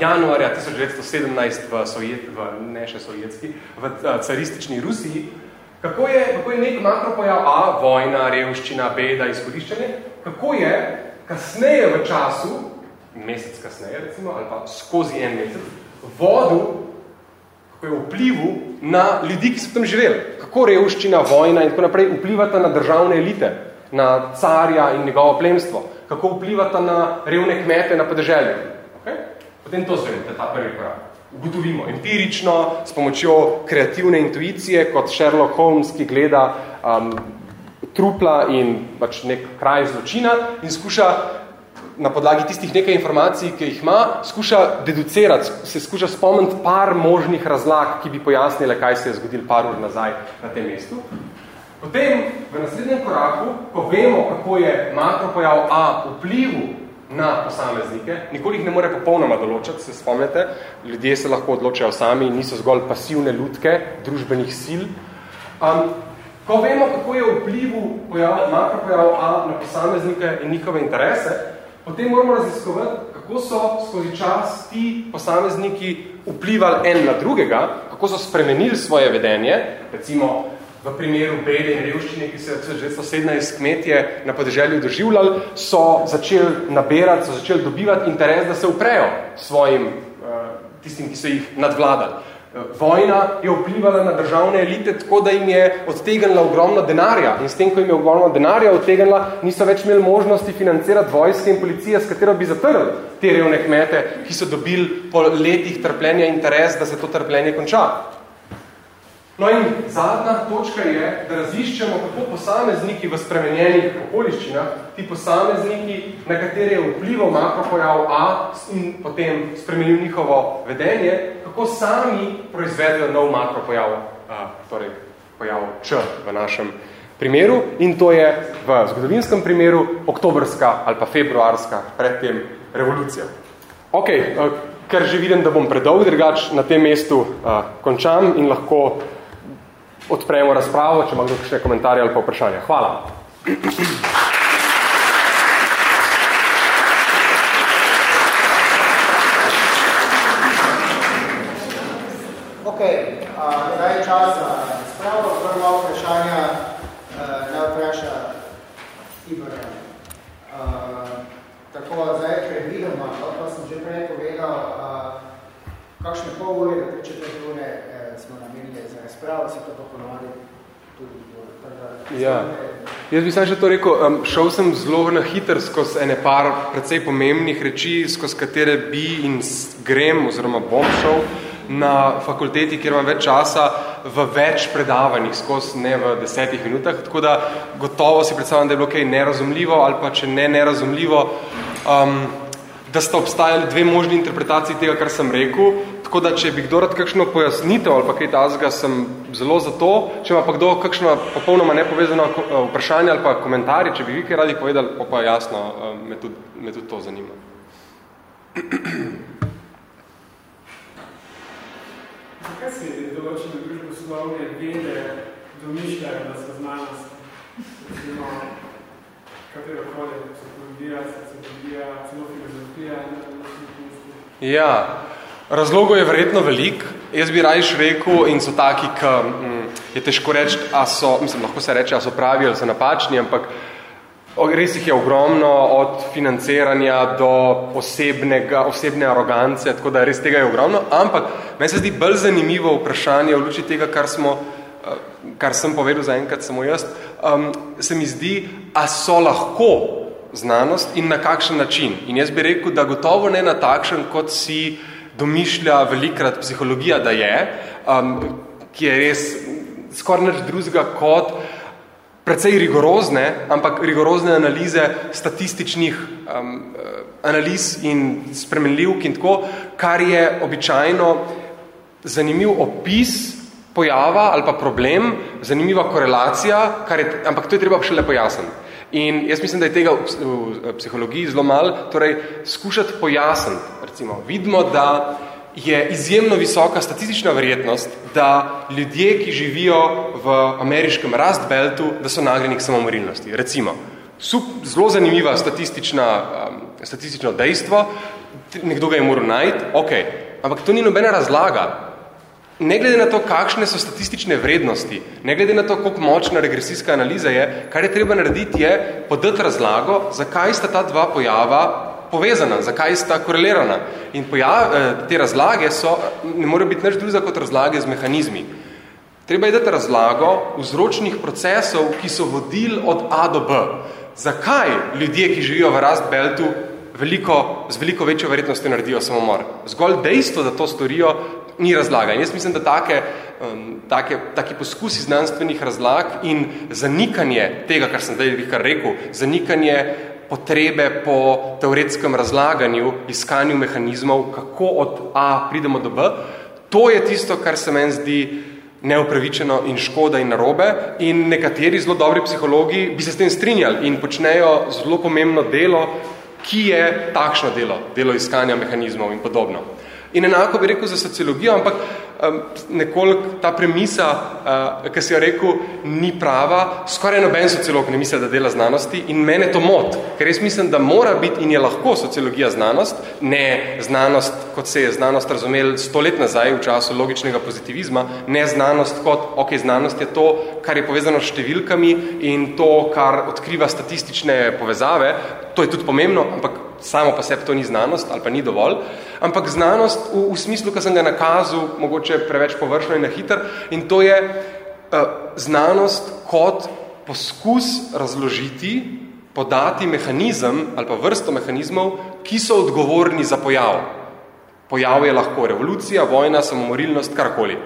januarja 1917 v, Sovjet, v ne še sovjetski, v caristični Rusiji, kako je, kako je nek makropojav A, vojna, revščina, beda, izkoriščanje, kako je kasneje v času, mesec kasneje recimo, ali pa skozi en mesec, vodil, kako je vplivu na ljudi, ki so tam živeli. Kako revščina, vojna in tako naprej vplivata na državne elite, na carja in njegovo plemstvo. Kako vplivata na revne kmete na podeželju. Okay? Potem to zvemite, ta prvi korak. Ugotovimo empirično, s pomočjo kreativne intuicije, kot Sherlock Holmes, ki gleda um, trupla in pač nek kraj zločina in skuša na podlagi tistih nekaj informacij, ki jih ima, skuša deducirati, se skuša spomniti par možnih razlag, ki bi pojasnile, kaj se je zgodil par ur nazaj na tem mestu. Potem, v naslednjem koraku, ko vemo, kako je makropojav A vplivu na posameznike, nikoli jih ne more popolnoma določati, se spomnite, ljudje se lahko odločajo sami, niso zgolj pasivne ljudke družbenih sil. Um, ko vemo, kako je vplivu pojav, makropojav A na posameznike in njihove interese, Potem moramo raziskovati, kako so skozi čas ti posamezniki vplivali en na drugega, kako so spremenili svoje vedenje, recimo v primeru bede in revščine, ki se je 1917 kmetje na podeželju doživljali, so začeli nabirati, so začeli dobivati interes, da se uprejo svojim uh, tistim, ki so jih nadvladali. Vojna je vplivala na državne elite tako, da jim je odtegnila ogromno denarja in s tem, ko jim je ogromno denarja odtegnila, niso več imeli možnosti financirati vojske in policije, s katero bi zatrli te revne kmete, ki so dobili po letih trpljenja interes, da se to trpljenje konča. No in zadnja točka je, da raziščemo, kako posamezniki v spremenjenih okoliščinah, ti posamezniki, na katere je vplival makropojav A in potem spremenil njihovo vedenje, kako sami proizvedejo nov makropojav, a, torej pojav Č v našem primeru in to je v zgodovinskem primeru oktobrska ali pa februarska predtem revolucija. Ok, ker že vidim, da bom predolg drugač na tem mestu a, končam in lahko odpremo razpravo, če ima kdo kakšne komentarje ali pa vprašanje. Hvala. Ok, zdaj je čas za spravo. Prvo vprašanja ne vpraša Ibrja. Tako, zdaj predvidoma, pa sem že prej povedal, kakšne pol ure, da tri četrt ure smo namenili za razpravo, se to pa ponovali tudi Ja. Jaz bi sam še to rekel, um, šel sem zelo na hiter skozi ene par precej pomembnih reči, skozi katere bi in grem oziroma bom šel na fakulteti, kjer imam več časa, v več predavanjih, skozi ne v desetih minutah, tako da gotovo si predstavljam, da je bilo kaj nerazumljivo ali pa če ne nerazumljivo, um, da sta obstajali dve možni interpretaciji tega, kar sem rekel, tako da če bi kdo rad kakšno pojasnitev ali pa kaj tazga, sem zelo za to, če ima pa kdo kakšno popolnoma nepovezano eh, vprašanje ali pa komentarje, če bi vi kaj radi povedali, pa pa jasno, eh, me tudi, me tudi to zanima. Zakaj si določene družboslovne vede domišljajo, da so znanost, recimo, katero koli, psihologija, sociologija, celo filozofija, Ja, razlogov je verjetno velik. Jaz bi rajš rekel, in so taki, ki mm, je težko reči, a so, mislim, lahko se reče, a so pravi ali so napačni, ampak res jih je ogromno od financiranja do osebnega, osebne arogance, tako da res tega je ogromno, ampak meni se zdi bolj zanimivo vprašanje v luči tega, kar smo eh, kar sem povedal zaenkrat samo jaz, um, se mi zdi, a so lahko znanost in na kakšen način. In jaz bi rekel, da gotovo ne na takšen, kot si domišlja velikrat psihologija, da je, um, ki je res skoraj nič drugega kot precej rigorozne, ampak rigorozne analize statističnih um, analiz in spremenljivk in tako, kar je običajno zanimiv opis pojava ali pa problem, zanimiva korelacija, kar je, ampak to je treba še le pojasniti. In jaz mislim, da je tega v psihologiji zelo malo, torej skušati pojasniti, recimo, vidimo, da je izjemno visoka statistična verjetnost, da ljudje, ki živijo v ameriškem Rust Beltu, da so nagrani k samomorilnosti. Recimo, zelo zanimiva statistična, um, statistično dejstvo, nekdo ga je moral najti, ok, ampak to ni nobena razlaga. Ne glede na to, kakšne so statistične vrednosti, ne glede na to, koliko močna regresijska analiza je, kar je treba narediti, je podati razlago, zakaj sta ta dva pojava povezana, zakaj sta korelirana. In pojav, eh, te razlage so, ne morejo biti nič drugega kot razlage z mehanizmi. Treba je dati razlago vzročnih procesov, ki so vodili od A do B. Zakaj ljudje, ki živijo v Rust Beltu, veliko, z veliko večjo verjetnostjo naredijo samomor? Zgolj dejstvo, da to storijo, ni razlaga. In jaz mislim, da take, um, take, taki poskusi znanstvenih razlag in zanikanje tega, kar sem zdaj kar rekel, zanikanje potrebe po teoretskem razlaganju, iskanju mehanizmov, kako od A pridemo do B, to je tisto, kar se meni zdi neupravičeno in škoda in narobe in nekateri zelo dobri psihologi bi se s tem strinjali in počnejo zelo pomembno delo, ki je takšno delo, delo iskanja mehanizmov in podobno. In enako bi rekel za sociologijo, ampak um, nekoliko ta premisa, uh, ki si jo rekel, ni prava. Skoraj noben sociolog ne misli, da dela znanosti in mene to mot, ker jaz mislim, da mora biti in je lahko sociologija znanost, ne znanost, kot se je znanost razumel sto let nazaj v času logičnega pozitivizma, ne znanost kot, ok, znanost je to, kar je povezano s številkami in to, kar odkriva statistične povezave, to je tudi pomembno, ampak samo pa sebi to ni znanost ali pa ni dovolj, ampak znanost v, v smislu, ki sem ga nakazal, mogoče preveč površno in na hiter, in to je uh, znanost kot poskus razložiti, podati mehanizem ali pa vrsto mehanizmov, ki so odgovorni za pojav. Pojav je lahko revolucija, vojna, samomorilnost, karkoli.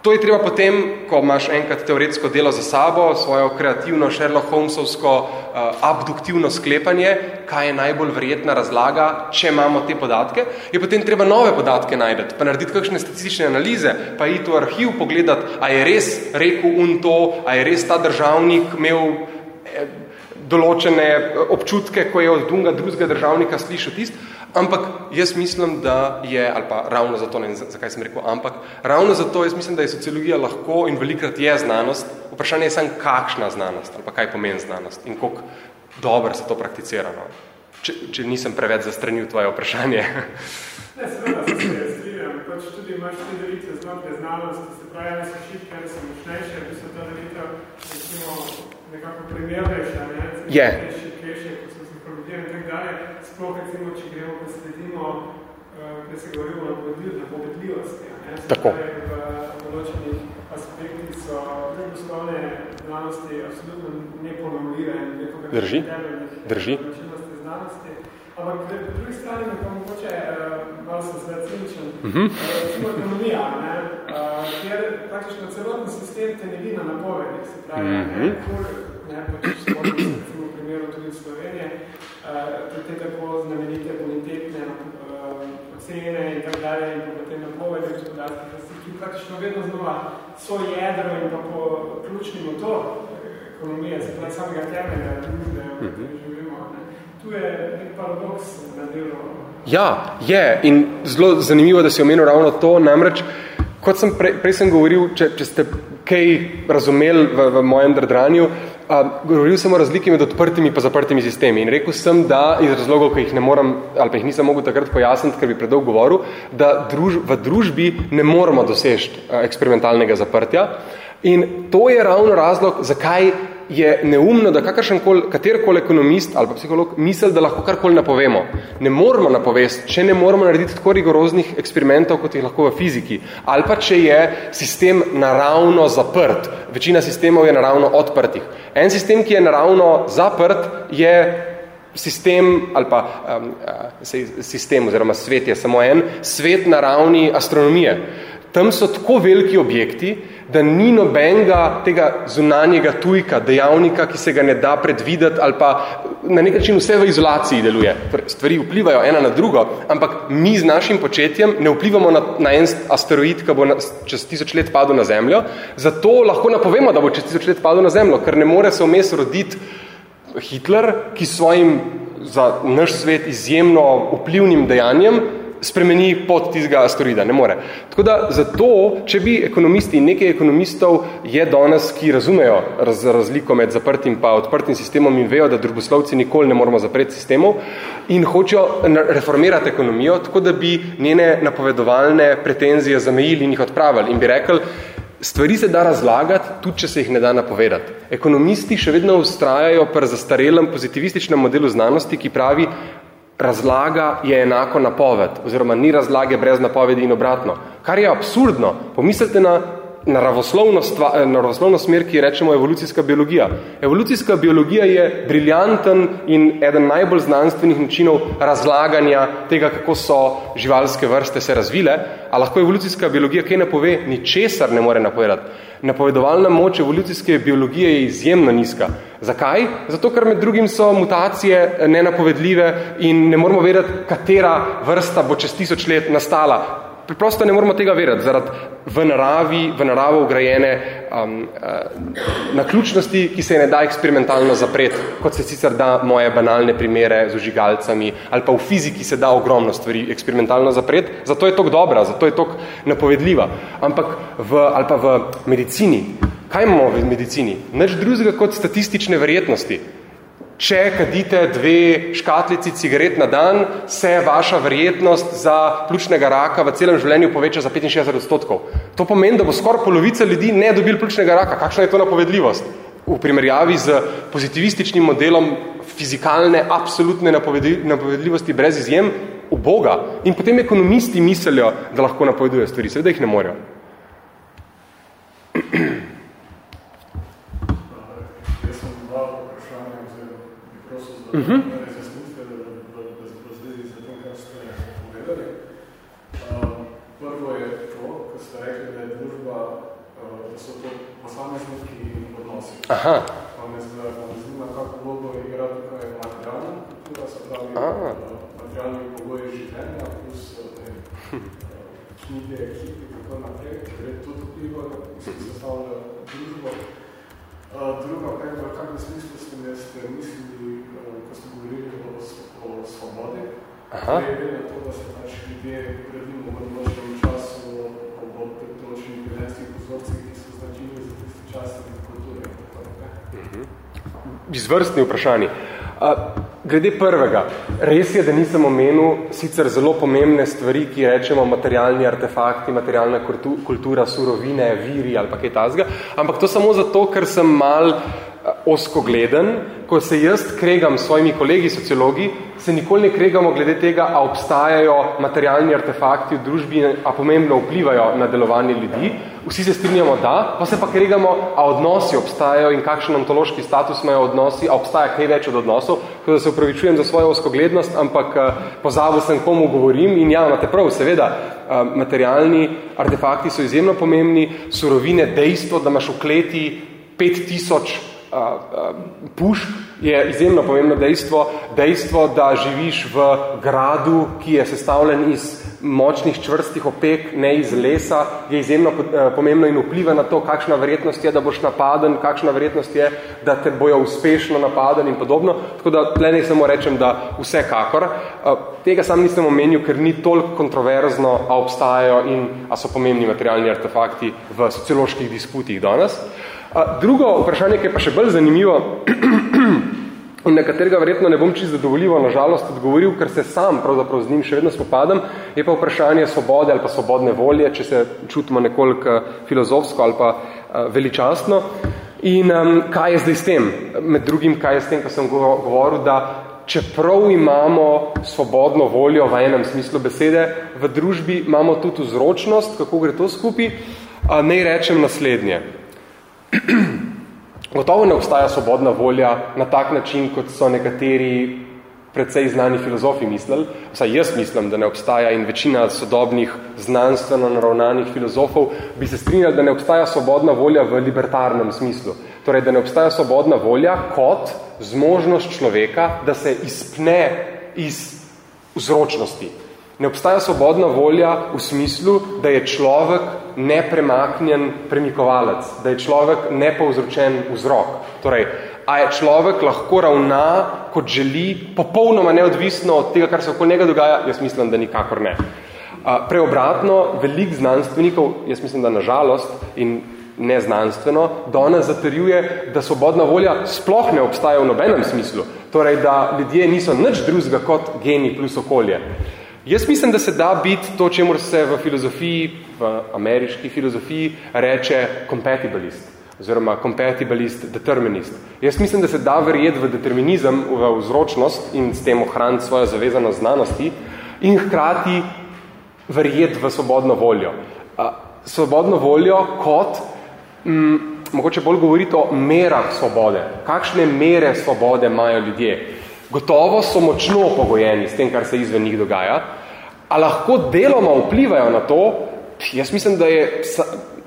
To je treba potem, ko imaš enkrat teoretsko delo za sabo, svojo kreativno Sherlock Holmesovsko uh, abduktivno sklepanje, kaj je najbolj verjetna razlaga, če imamo te podatke, je potem treba nove podatke najdeti, pa narediti kakšne statistične analize, pa iti v arhiv pogledati, a je res rekel un to, a je res ta državnik imel eh, določene občutke, ko je od drugega, drugega državnika slišal tist, Ampak jaz mislim, da je, ali pa ravno zato, ne zakaj sem rekel, ampak ravno zato jaz mislim, da je sociologija lahko in velikrat je znanost. Vprašanje je samo, kakšna znanost ali pa kaj pomeni znanost in koliko dobro se to prakticira. No? Če, če nisem preveč zastranil tvoje vprašanje. Ne, seveda, se se strinjam. Pač tudi imaš te delitve znotraj znanosti, se pravi, ene so šipke, ene so močnejše, v bistvu ta delitev, recimo, nekako primernejša, ne? Je. Šipkejše, kot so psihologija in tak dalje. Sploh, recimo, če gremo, ko sledimo, uh, da se govorimo na povedljivosti, ne? Se Tako. v določenih aspektih so drugostavne znanosti absolutno neponovljive in nekoga Drži. Drži. znanosti. Ampak po drugi strani pa mogoče, uh, malo sem zdaj ciničen, Uh -huh. uh, recimo ekonomija, ne, kjer praktično celotni sistem temelji na napovedi, se pravi, uh -huh. ne, Mhm. kur, ne, pač se recimo v primeru tudi Slovenije, uh, tudi te tako znamenite bonitetne uh, ocene in tak dalje in potem napovedi gospodarskih rasti, ki praktično vedno znova so jedro in pa po ključni motor eh, ekonomije, se pravi samega temelja družbe, v kateri živimo. Ne. Tu je nek paradoks na delu Ja, je. In zelo zanimivo, da si omenil ravno to, namreč, kot sem prej, prej sem govoril, če, če ste kaj razumeli v, v mojem drdranju, a, govoril sem o razliki med odprtimi pa zaprtimi sistemi. In rekel sem, da iz razlogov, ki jih ne moram, ali pa jih nisem mogel takrat pojasniti, ker bi predolg govoril, da druž, v družbi ne moramo doseči eksperimentalnega zaprtja. In to je ravno razlog, zakaj je neumno, da kakršenkoli, katerkoli ekonomist ali pa psiholog misli, da lahko karkoli napovemo. Ne moramo napovesti, če ne moramo narediti tako rigoroznih eksperimentov, kot jih lahko v fiziki. Ali pa če je sistem naravno zaprt. Večina sistemov je naravno odprtih. En sistem, ki je naravno zaprt, je sistem ali pa um, sistem oziroma svet je samo en, svet na ravni astronomije. Tam so tako veliki objekti, da ni nobenega tega zunanjega tujka, dejavnika, ki se ga ne da predvideti ali pa na nek način vse v izolaciji deluje. Torej, stvari vplivajo ena na drugo, ampak mi z našim početjem ne vplivamo na, na en asteroid, ki bo na, čez tisoč let padel na Zemljo, zato lahko napovemo, da bo čez tisoč let padel na Zemljo, ker ne more se vmes roditi Hitler, ki svojim za naš svet izjemno vplivnim dejanjem spremeni pot tistega asteroida, ne more. Tako da zato, če bi ekonomisti in nekaj ekonomistov je danes, ki razumejo raz, razliko med zaprtim pa odprtim sistemom in vejo, da drugoslovci nikoli ne moramo zapreti sistemov in hočejo reformirati ekonomijo, tako da bi njene napovedovalne pretenzije zamejili in jih odpravili in bi rekli, Stvari se da razlagati, tudi če se jih ne da napovedati. Ekonomisti še vedno ustrajajo pri zastarelem pozitivističnem modelu znanosti, ki pravi, razlaga je enako napoved, oziroma ni razlage brez napovedi in obratno. Kar je absurdno. Pomislite na naravoslovno, stva, eh, naravoslovno smer, ki rečemo evolucijska biologija. Evolucijska biologija je briljanten in eden najbolj znanstvenih načinov razlaganja tega, kako so živalske vrste se razvile, a lahko evolucijska biologija kaj ne pove, ni česar ne more napovedati. Napovedovalna moč evolucijske biologije je izjemno nizka. Zakaj? Zato, ker med drugim so mutacije nenapovedljive in ne moramo vedeti, katera vrsta bo čez tisoč let nastala preprosto ne moramo tega verjeti, zaradi v naravi, v naravo ugrajene um, uh, naključnosti, ki se je ne da eksperimentalno zapreti, kot se sicer da moje banalne primere z užigalcami, ali pa v fiziki se da ogromno stvari eksperimentalno zapreti, zato je tok dobra, zato je tok napovedljiva. Ampak v, ali pa v medicini, kaj imamo v medicini? Nič drugega kot statistične verjetnosti. Če kadite dve škatlici cigaret na dan, se vaša verjetnost za pljučnega raka v celem življenju poveča za 65 odstotkov. To pomeni, da bo skoraj polovica ljudi ne dobili pljučnega raka. Kakšna je to napovedljivost? V primerjavi z pozitivističnim modelom fizikalne, absolutne napovedljivosti brez izjem, v Boga. In potem ekonomisti mislijo, da lahko napovedujejo stvari. Seveda jih ne morejo. Uh -huh. Prvo je to, ko ste rekli, da je družba, da so to posamezniki odnosi. Aha. Pa me zanima, kako vlogo igra tukaj materialna kultura, se pravi materialni pogoji življenja, plus knjige, ekipi, tako naprej, ker je tudi vpliva, ki se sestavlja družbo. Druga, kaj v kakvem smislu ste mislili, ko ste govorili o, o svobodi, glede na to, da se pač ljudje predimo v določenem času o določenih vedenskih pozorcih, ki so značili za tisti čas in kulture. Mhm. Izvrstni vprašanji. Glede prvega, res je, da nisem omenil sicer zelo pomembne stvari, ki rečemo materialni artefakti, materialna kultura, surovine, viri ali pa kaj tazga, ampak to samo zato, ker sem mal oskogleden, ko se jaz kregam s svojimi kolegi sociologi, se nikoli ne kregamo glede tega, a obstajajo materialni artefakti v družbi, a pomembno vplivajo na delovanje ljudi. Vsi se strinjamo, da, pa se pa kregamo, a odnosi obstajajo in kakšen ontološki status imajo odnosi, a obstaja kaj več od odnosov, ko da se upravičujem za svojo oskoglednost, ampak pozabil sem, komu govorim in ja, imate prav, seveda, materialni artefakti so izjemno pomembni, surovine, dejstvo, da imaš v kleti 5000 pušk je izjemno pomembno dejstvo, dejstvo, da živiš v gradu, ki je sestavljen iz močnih čvrstih opek, ne iz lesa, je izjemno pomembno in vpliva na to, kakšna verjetnost je, da boš napaden, kakšna verjetnost je, da te bojo uspešno napaden in podobno. Tako da tle ne samo rečem, da vsekakor. Tega sam nisem omenil, ker ni toliko kontroverzno, a obstajajo in a so pomembni materialni artefakti v socioloških disputih danes. Drugo vprašanje, ki je pa še bolj zanimivo in na katerega verjetno ne bom čisto zadovoljivo na žalost odgovoril, ker se sam pravzaprav z njim še vedno spopadam, je pa vprašanje svobode ali pa svobodne volje, če se čutimo nekoliko filozofsko ali pa veličastno. In um, kaj je zdaj s tem? Med drugim, kaj je s tem, ko sem govoril, da čeprav imamo svobodno voljo v enem smislu besede, v družbi imamo tudi vzročnost, kako gre to skupi, naj rečem naslednje. Gotovo ne obstaja svobodna volja na tak način, kot so nekateri precej znani filozofi mislili. Vsaj jaz mislim, da ne obstaja in večina sodobnih znanstveno naravnanih filozofov bi se strinjali, da ne obstaja svobodna volja v libertarnem smislu. Torej, da ne obstaja svobodna volja kot zmožnost človeka, da se izpne iz vzročnosti. Ne obstaja svobodna volja v smislu, da je človek nepremaknjen premikovalec, da je človek nepovzročen vzrok. Torej, A je človek lahko ravna, kot želi, popolnoma neodvisno od tega, kar se okoli njega dogaja? Jaz mislim, da nikakor ne. Preobratno, velik znanstvenikov, jaz mislim, da nažalost in neznanstveno, danes zatrjuje, da svobodna volja sploh ne obstaja v nobenem smislu. Torej, da ljudje niso nič drugega kot geni plus okolje. Jaz mislim, da se da biti to, čemu se v filozofiji, v ameriški filozofiji reče compatibilist oziroma compatibilist determinist. Jaz mislim, da se da verjeti v determinizem, v vzročnost in s tem ohraniti svojo zavezanost znanosti in hkrati verjeti v svobodno voljo. Svobodno voljo kot, m, mogoče bolj govoriti o merah svobode. Kakšne mere svobode imajo ljudje? Gotovo so močno pogojeni s tem, kar se izven njih dogaja, a lahko deloma vplivajo na to, jaz mislim, da je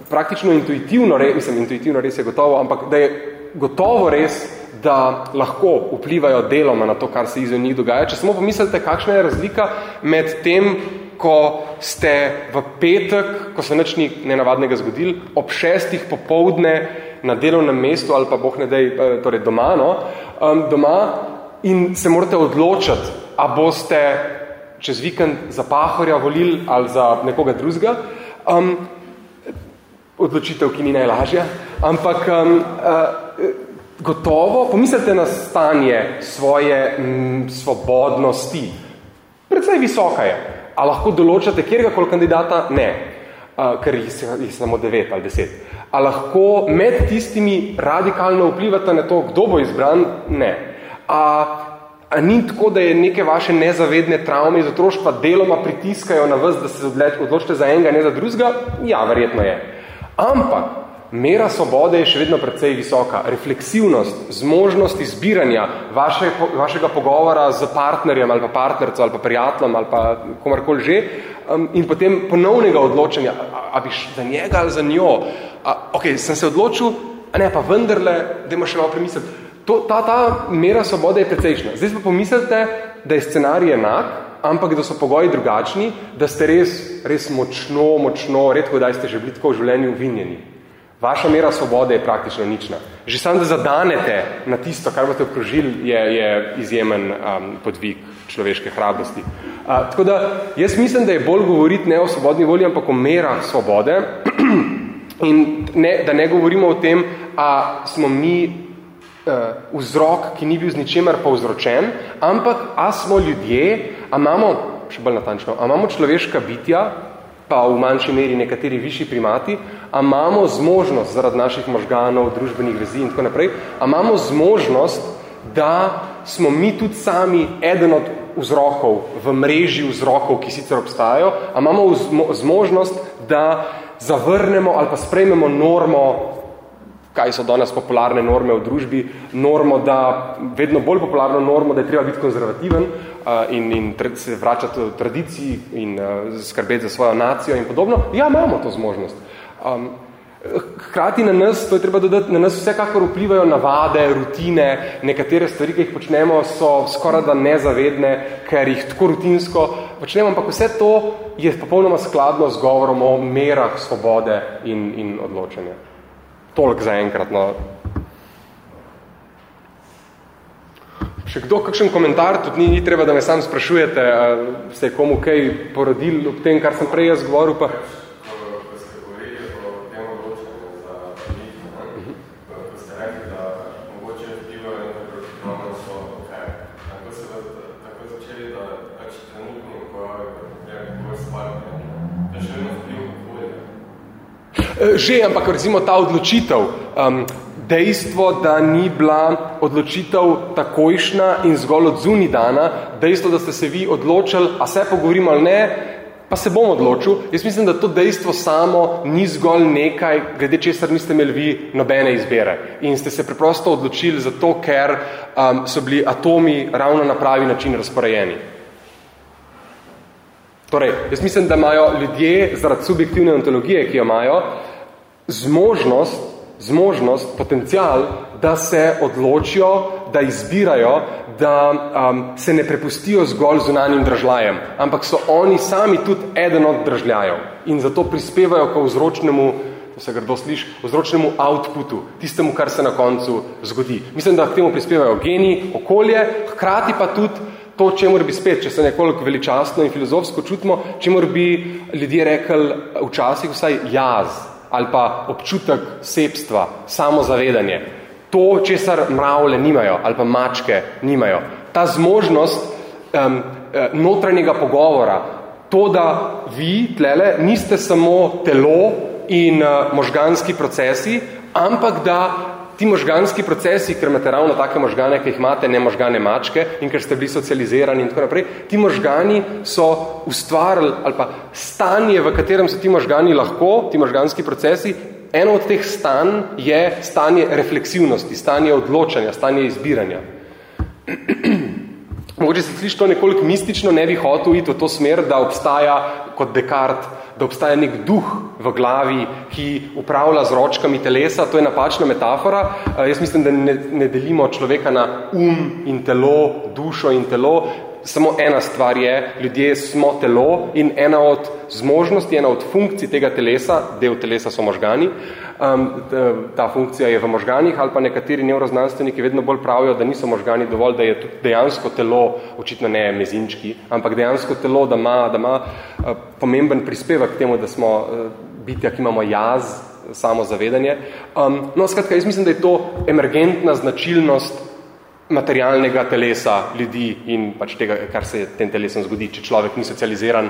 praktično intuitivno, mislim, intuitivno res je gotovo, ampak da je gotovo res, da lahko vplivajo deloma na to, kar se izven njih dogaja. Če samo pomislite, kakšna je razlika med tem, ko ste v petek, ko se nič ni nenavadnega zgodil, ob šestih popovdne na delovnem mestu ali pa boh ne dej, eh, torej doma, no, um, doma in se morate odločiti, a boste čez vikend za pahorja volili ali za nekoga drugega. Um, odločitev, ki ni najlažja, ampak um, uh, gotovo, pomislite na stanje svoje m, svobodnosti. Predvsej visoka je. A lahko določate kjergakoli kandidata? Ne, uh, ker jih, jih samo devet ali deset. A lahko med tistimi radikalno vplivate na to, kdo bo izbran? Ne. A A ni tako, da je neke vaše nezavedne travme iz otroštva deloma pritiskajo na vas, da se odločite za enega, ne za drugega? Ja, verjetno je. Ampak mera svobode je še vedno precej visoka. Refleksivnost, zmožnost izbiranja vaše, vašega pogovora z partnerjem ali pa partnerco ali pa prijateljem ali pa komarkoli že um, in potem ponovnega odločanja, a, a bi za njega ali za njo. A, ok, sem se odločil, a ne pa vendarle, da ima še malo premisliti. To, ta, ta mera svobode je precejšna. Zdaj pa pomislite, da je scenarij enak, ampak da so pogoji drugačni, da ste res, res močno, močno, redko da ste že bili tako v življenju uvinjeni. Vaša mera svobode je praktično nična. Že sam, da zadanete na tisto, kar boste obkrožili, je, je izjemen um, podvig človeške hrabrosti. Uh, tako da, jaz mislim, da je bolj govoriti ne o svobodni volji, ampak o merah svobode in ne, da ne govorimo o tem, a smo mi uh, vzrok, ki ni bil z ničemer povzročen, ampak a smo ljudje, a imamo, še bolj natančno, a imamo človeška bitja, pa v manjši meri nekateri višji primati, a imamo zmožnost zaradi naših možganov, družbenih vezi in tako naprej, a imamo zmožnost, da smo mi tudi sami eden od vzrokov v mreži vzrokov, ki sicer obstajajo, a imamo zmožnost, da zavrnemo ali pa sprejmemo normo kaj so danes popularne norme v družbi, normo, da vedno bolj popularno normo, da je treba biti konzervativen uh, in, in se vračati v tradiciji in uh, skrbeti za svojo nacijo in podobno. Ja, imamo to zmožnost. Um, Hkrati na nas, to je treba dodati, na nas vsekakor vplivajo navade, rutine, nekatere stvari, ki jih počnemo, so skoraj da nezavedne, ker jih tako rutinsko počnemo, ampak vse to je popolnoma skladno z govorom o merah svobode in, in odločanja. Toliko za enkrat. No. Še kdo, kakšen komentar, tudi ni, ni treba, da me sam sprašujete, se je komu kaj porodil ob tem, kar sem prej jaz govoril, pa Eh, že, ampak recimo ta odločitev, um, dejstvo, da ni bila odločitev takojšna in zgolj od zuni dana, dejstvo, da ste se vi odločili, a se pogovorimo ali ne, pa se bom odločil. Jaz mislim, da to dejstvo samo ni zgolj nekaj, glede česar niste imeli vi nobene izbere. In ste se preprosto odločili zato, ker um, so bili atomi ravno na pravi način razporejeni. Torej, jaz mislim, da imajo ljudje zaradi subjektivne ontologije, ki jo imajo, zmožnost, zmožnost, potencial, da se odločijo, da izbirajo, da um, se ne prepustijo zgolj zunanjim držlajem, ampak so oni sami tudi eden od držljajev in zato prispevajo k vzročnemu to se grdo sliš, vzročnemu outputu, tistemu, kar se na koncu zgodi. Mislim, da k temu prispevajo geni, okolje, hkrati pa tudi to, čemu bi spet, če se nekoliko veličastno in filozofsko čutimo, čemu bi ljudje rekli včasih vsaj jaz ali pa občutek sepstva, samozavedanje. To, česar mravle nimajo ali pa mačke nimajo. Ta zmožnost um, notranjega pogovora, to, da vi tlele niste samo telo in uh, možganski procesi, ampak da ti možganski procesi, ker imate ravno take možgane, ki jih imate, ne možgane mačke in ker ste bili socializirani in tako naprej, ti možgani so ustvarili ali pa stanje, v katerem so ti možgani lahko, ti možganski procesi, eno od teh stanj je stanje refleksivnosti, stanje odločanja, stanje izbiranja. Mogoče se sliši to nekoliko mistično, ne bi hotel iti v to smer, da obstaja kot Descartes da obstaja nek duh v glavi, ki upravlja z ročkami telesa, to je napačna metafora. Uh, jaz mislim, da ne, ne delimo človeka na um in telo, dušo in telo. Samo ena stvar je, ljudje smo telo in ena od zmožnosti, ena od funkcij tega telesa, del telesa so možgani, um, ta funkcija je v možganih ali pa nekateri neuroznanstveniki vedno bolj pravijo, da niso možgani dovolj, da je tudi dejansko telo, očitno ne mezinčki, ampak dejansko telo, da ima, da ima uh, pomemben prispevek k temu, da smo uh, bitja, ki imamo jaz, samo zavedanje. Um, no, skratka, jaz mislim, da je to emergentna značilnost materialnega telesa ljudi in pač tega, kar se tem telesom zgodi, če človek ni socializiran,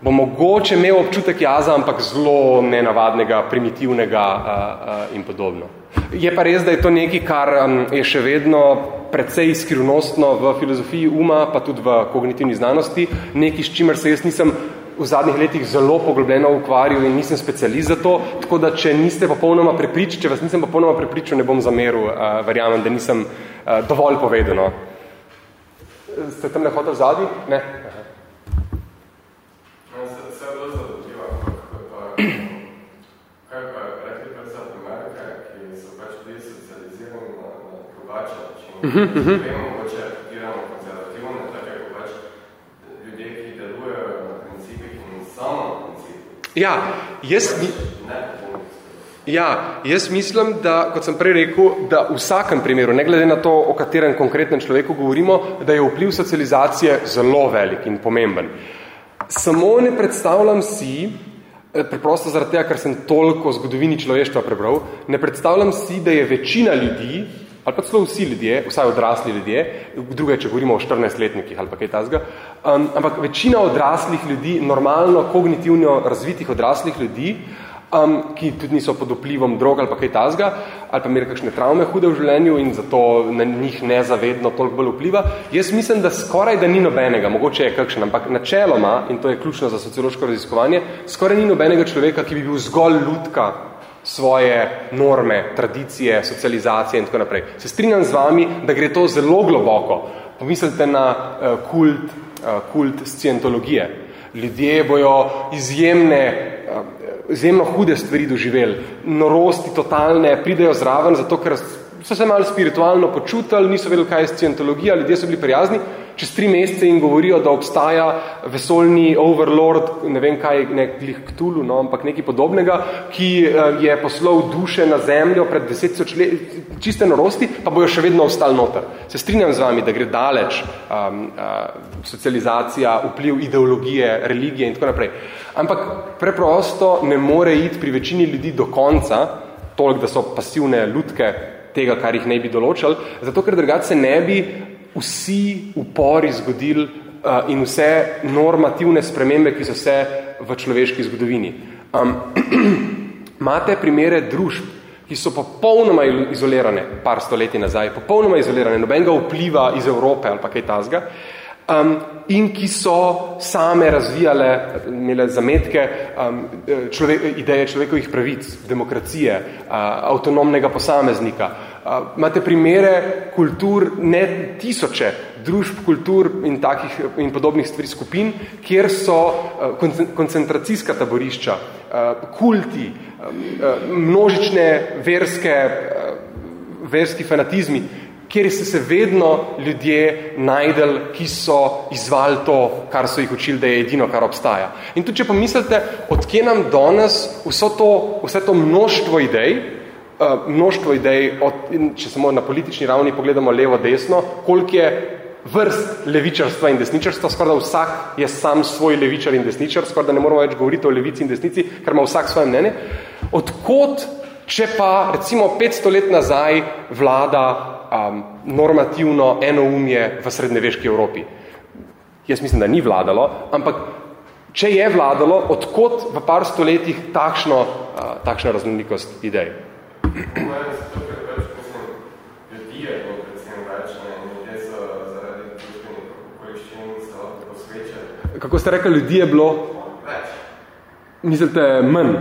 bo mogoče imel občutek jaza, ampak zelo nenavadnega, primitivnega uh, uh, in podobno. Je pa res, da je to nekaj, kar um, je še vedno precej skrivnostno v filozofiji uma, pa tudi v kognitivni znanosti, nekaj, s čimer se jaz nisem v zadnjih letih zelo poglobljeno ukvarjal in nisem specialist za to, tako da če niste popolnoma prepričali, če vas nisem popolnoma prepričal, ne bom zameril, uh, verjamem, da nisem dovolj povedano. Ste tam ne hotel vzadi? Ne? Aha. Uh -huh, uh -huh. mogoče diramo konzervativno, tako je pač ljudje, ki delujejo na principih in samo na principih. Ja, jaz, mi... ja, jaz mislim, da, kot sem prej rekel, da v vsakem primeru, ne glede na to, o katerem konkretnem človeku govorimo, da je vpliv socializacije zelo velik in pomemben. Samo ne predstavljam si, eh, preprosto zaradi tega, ker sem toliko zgodovini človeštva prebral, ne predstavljam si, da je večina ljudi, ali pa celo vsi ljudje, vsaj odrasli ljudje, druge, če govorimo o 14-letnikih ali pa kaj tazga, um, ampak večina odraslih ljudi, normalno kognitivno razvitih odraslih ljudi, um, ki tudi niso pod vplivom drog ali pa kaj tazga, ali pa imeli kakšne travme hude v življenju in zato na njih nezavedno toliko bolj vpliva, jaz mislim, da skoraj da ni nobenega, mogoče je kakšen, ampak načeloma, in to je ključno za sociološko raziskovanje, skoraj ni nobenega človeka, ki bi bil zgolj lutka svoje norme, tradicije, socializacije in tako naprej. Se strinjam z vami, da gre to zelo globoko. Pomislite na uh, kult, uh, kult scientologije. Ljudje bojo izjemne, izjemno hude stvari doživeli, norosti totalne, pridejo zraven, zato ker so se malo spiritualno počutili, niso vedeli, kaj je scientologija, ljudje so bili prijazni, čez tri mesece jim govorijo, da obstaja vesoljni overlord, ne vem kaj, nek glih ktulu, no, ampak nekaj podobnega, ki uh, je poslal duše na zemljo pred deset tisoč let, čiste norosti, pa bojo še vedno ostali noter. Se strinjam z vami, da gre daleč um, uh, socializacija, vpliv ideologije, religije in tako naprej. Ampak preprosto ne more iti pri večini ljudi do konca, toliko, da so pasivne lutke tega, kar jih ne bi določali, zato ker drugače ne bi vsi upori zgodili uh, in vse normativne spremembe, ki so se v človeški zgodovini. Um, imate primere družb, ki so popolnoma izolirane, par stoletij nazaj, popolnoma izolirane, nobenega vpliva iz Evrope ali pa kaj tazga, um, in ki so same razvijale, imele zametke um, človek, ideje človekovih pravic, demokracije, uh, avtonomnega posameznika, imate primere kultur, ne tisoče družb, kultur in takih in podobnih stvari skupin, kjer so koncentracijska taborišča, kulti, množične verske, verski fanatizmi, kjer so se vedno ljudje najdel, ki so izvali to, kar so jih učili, da je edino, kar obstaja. In tudi, če pomislite, odkje nam danes vso to, vse to množstvo idej, uh, množstvo idej, od, če samo na politični ravni pogledamo levo-desno, koliko je vrst levičarstva in desničarstva, skorda vsak je sam svoj levičar in desničar, skorda ne moramo več govoriti o levici in desnici, ker ima vsak svoje mnenje. Odkot, če pa recimo 500 let nazaj vlada um, normativno enoumje v srednjeveški Evropi. Jaz mislim, da ni vladalo, ampak če je vladalo, odkot v par stoletjih takšno, uh, takšna raznolikost idej? Kako ste rekli, ljudi je bilo? Več. Mislite, manj?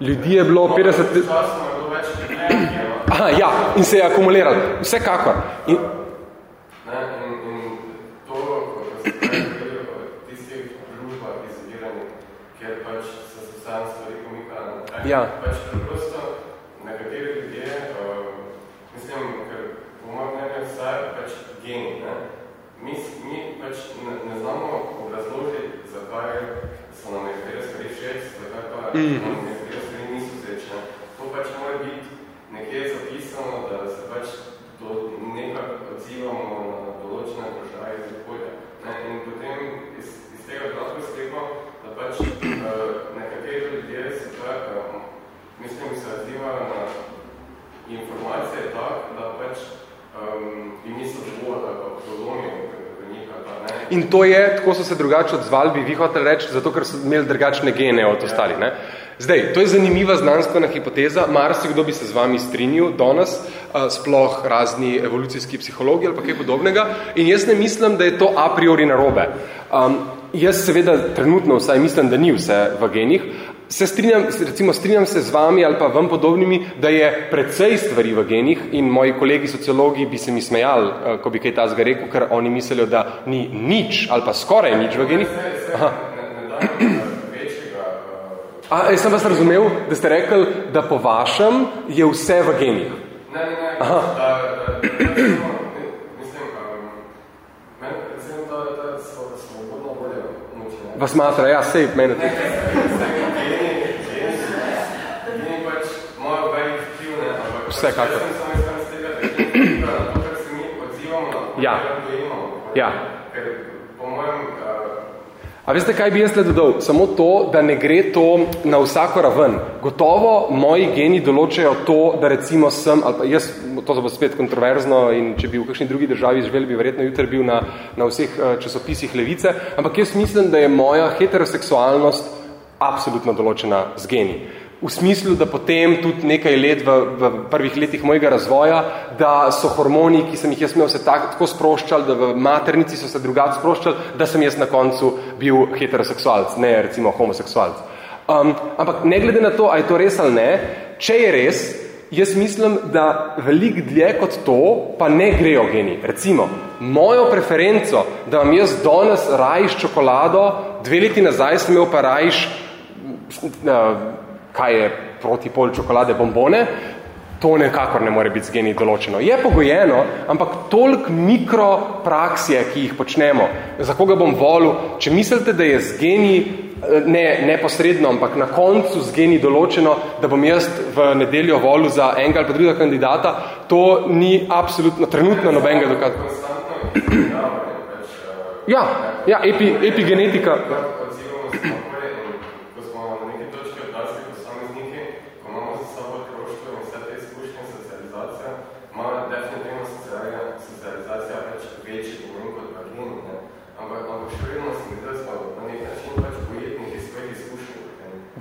Ljudi je bilo 50... Časno je bilo več Aha, ja, in se je akumuliral. Vsekakor. In... Ne, in, in to, ko se tistih družbah izbiranih, kjer pač se socialne stvari pomikajo, ja. pač preprosto nekateri ljudje, uh, mislim, ker po mojem mnenju vse pač geni, ne? Mi, mi pač ne, ne znamo obrazložiti, zakaj so nam nekatere stvari všeč, zakaj pa mm. nam nekatere stvari niso všeč. To pač mora biti nekje je zapisano, da se pač do, nekak odzivamo na določene vprašaje iz okolja. Ne? In potem iz, iz tega glasba sklepa, da pač uh, nekateri ljudje se tak, uh, mislim, se odzivajo na informacije tak, da pač um, jim niso dovolj, da pa prolomijo In to je, tako so se drugače odzvali, bi vi hoteli reči, zato ker so imeli drugačne gene od ostalih. Ne? Zdaj, to je zanimiva znanstvena hipoteza, marsikdo bi se z vami strinil danes, sploh razni evolucijski psihologi ali pa kaj podobnega, in jaz ne mislim, da je to a priori narobe. Um, jaz seveda trenutno vsaj mislim, da ni vse v genih, se strinjam, recimo strinjam se z vami ali pa vam podobnimi, da je precej stvari v genih in moji kolegi sociologi bi se mi smejali, ko bi kaj tazga rekel, ker oni mislijo, da ni nič ali pa skoraj nič v genih. Aha. A, jaz sem vas razumel, da ste rekli, da po vašem je vse v genih. Ne, ne, ne. Aha. Mislim, men, mislim, da, da so svobodno voljo mučenja. Vas matra, ja, sej. Ne, ne, Vsekakor. To, to, ja. Ja. Ker po mojem, A veste, kaj bi jaz le dodal? Samo to, da ne gre to na vsako raven. Gotovo moji geni določajo to, da recimo sem, ali pa jaz, to bo spet kontroverzno in če bi v kakšni drugi državi živeli, bi verjetno jutri bil na, na vseh uh, časopisih levice, ampak jaz mislim, da je moja heteroseksualnost absolutno določena z geni v smislu, da potem tudi nekaj let v, v prvih letih mojega razvoja, da so hormoni, ki sem jih jaz imel, se tak, tako sproščali, da v maternici so se drugače sproščali, da sem jaz na koncu bil heteroseksualc, ne recimo homoseksualc. Um, ampak ne glede na to, a je to res ali ne, če je res, jaz mislim, da velik dlje kot to pa ne grejo geni. Recimo, mojo preferenco, da vam jaz danes rajiš čokolado, dve leti nazaj sem imel pa rajiš uh, kaj je proti pol čokolade bombone, to nekakor ne more biti z geni določeno. Je pogojeno, ampak toliko mikropraksije, ki jih počnemo, za koga bom volil, če mislite, da je z geni ne neposredno, ampak na koncu z geni določeno, da bom jaz v nedeljo volil za enega ali pa drugega kandidata, to ni absolutno, trenutno nobenega dokaza. Ja, ja, epi, epigenetika.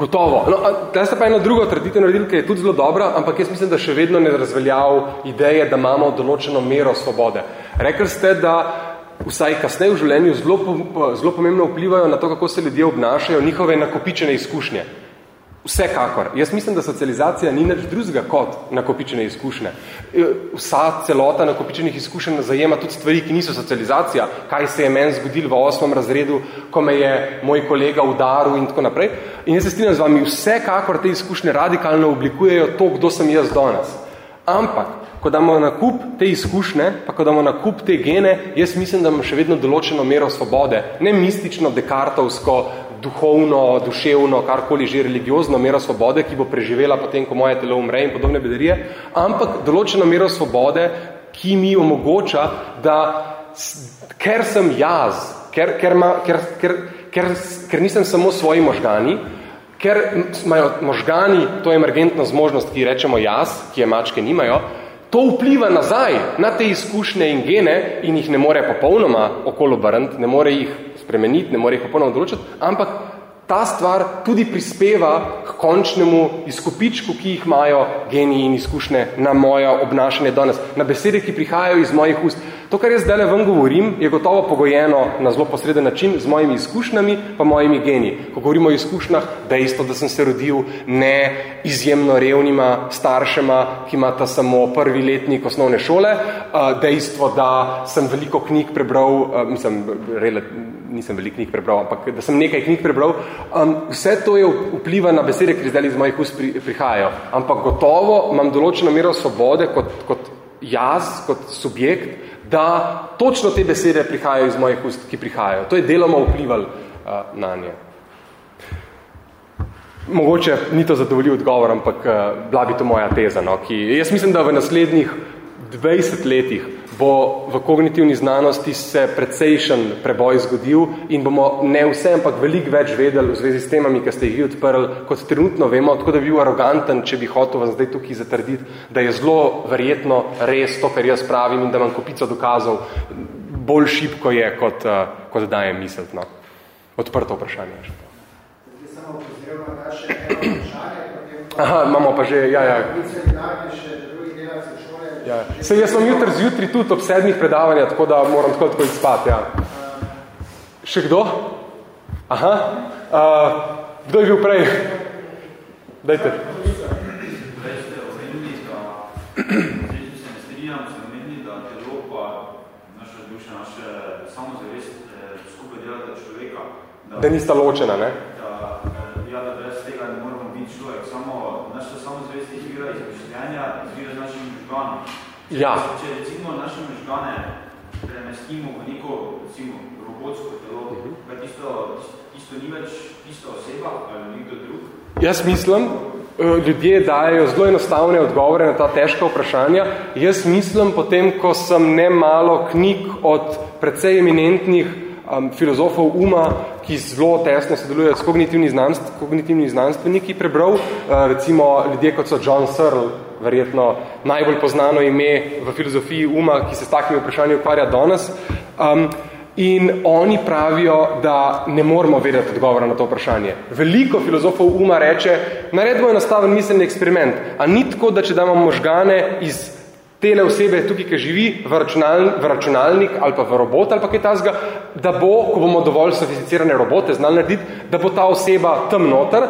Gotovo. No, tle ste pa eno drugo trditev naredili, ki je tudi zelo dobra, ampak jaz mislim, da še vedno ne razveljav ideje, da imamo določeno mero svobode. Rekli ste, da vsaj kasneje v življenju zelo, zelo pomembno vplivajo na to, kako se ljudje obnašajo, njihove nakopičene izkušnje. Vsekakor. Jaz mislim, da socializacija ni nič drugega kot nakopičene izkušnje. E, vsa celota nakopičenih izkušenj zajema tudi stvari, ki niso socializacija. Kaj se je meni zgodilo v osmem razredu, ko me je moj kolega udaril in tako naprej. In jaz se strinjam z vami, vsekakor te izkušnje radikalno oblikujejo to, kdo sem jaz danes. Ampak, ko damo na kup te izkušnje, pa ko damo na kup te gene, jaz mislim, da imam še vedno določeno mero svobode. Ne mistično, dekartovsko, duhovno, duševno, karkoli že religiozno mero svobode, ki bo preživela potem, ko moje telo umre in podobne bedarije, ampak določeno mero svobode, ki mi omogoča, da ker sem jaz, ker, ker, ma, ker, ker, ker, ker nisem samo svoji možgani, ker imajo možgani to emergentno zmožnost, ki rečemo jaz, ki je mačke nimajo, to vpliva nazaj na te izkušnje in gene in jih ne more popolnoma okolo obrniti, ne more jih spremeniti, ne more jih popolnoma določiti, ampak ta stvar tudi prispeva k končnemu izkupičku, ki jih imajo geni in izkušnje na moje obnašanje danes, na besede, ki prihajajo iz mojih ust. To, kar jaz zdaj vam govorim, je gotovo pogojeno na zelo posreden način z mojimi izkušnjami pa mojimi geni. Ko govorimo o izkušnjah, dejstvo, da sem se rodil ne izjemno revnima staršema, ki imata samo prvi letnik osnovne šole, dejstvo, da sem veliko knjig prebral, mislim, nisem veliko knjig prebral, ampak da sem nekaj knjig prebral, vse to je vpliva na besede, ki zdaj iz mojih ust prihajajo. Ampak gotovo imam določeno mero svobode kot, kot jaz, kot subjekt, da točno te besede prihajajo iz mojih ust, ki prihajajo. To je deloma vplival uh, na nje. Mogoče ni to zadovoljiv odgovor, ampak uh, bila bi to moja teza. No, ki, jaz mislim, da v naslednjih 20 letih bo v kognitivni znanosti se precejšen preboj zgodil in bomo ne vse, ampak veliko več vedeli v zvezi s temami, ki ste jih odprli, kot trenutno vemo, tako da bi bil aroganten, če bi hotel vas zdaj tukaj zatrditi, da je zelo verjetno res to, kar jaz pravim in da imam kopico dokazov, bolj šipko je, kot, uh, kot daje misliti. No. Odprto vprašanje. Aha, imamo pa že, ja, ja. Ja. Se jaz sem jutri zjutri tudi ob sedmih predavanja, tako da moram tako tako izpati. Ja. Še kdo? Aha. Uh, kdo je bil prej? Dajte. Da nista ločena, ne? Da, ja, da brez tega ne moramo biti človek. Samo, naša samozavest izvira mišljenja, izvira z našim možganom. Ja. Če recimo naše možgane premestimo v neko recimo, robotsko telo, uh -huh. pa tisto, tisto ni več tista oseba ali nekdo drug? Jaz mislim, ljudje dajo zelo enostavne odgovore na ta težka vprašanja. Jaz mislim potem, ko sem ne malo knjig od precej eminentnih um, filozofov uma, ki zelo tesno sodelujejo s kognitivni, znanstv, kognitivni znanstveniki, prebral, uh, recimo ljudje kot so John Searle, verjetno najbolj poznano ime v filozofiji uma, ki se s takimi vprašanji ukvarja danes. Um, in oni pravijo, da ne moramo vedeti odgovora na to vprašanje. Veliko filozofov uma reče, naredimo enostaven miselni eksperiment. A ni tako, da če damo možgane iz tele osebe tukaj, ki živi v, računal, v računalnik ali pa v robot ali pa kaj tazga, da bo, ko bomo dovolj sofisticirane robote znali narediti, da bo ta oseba tam noter.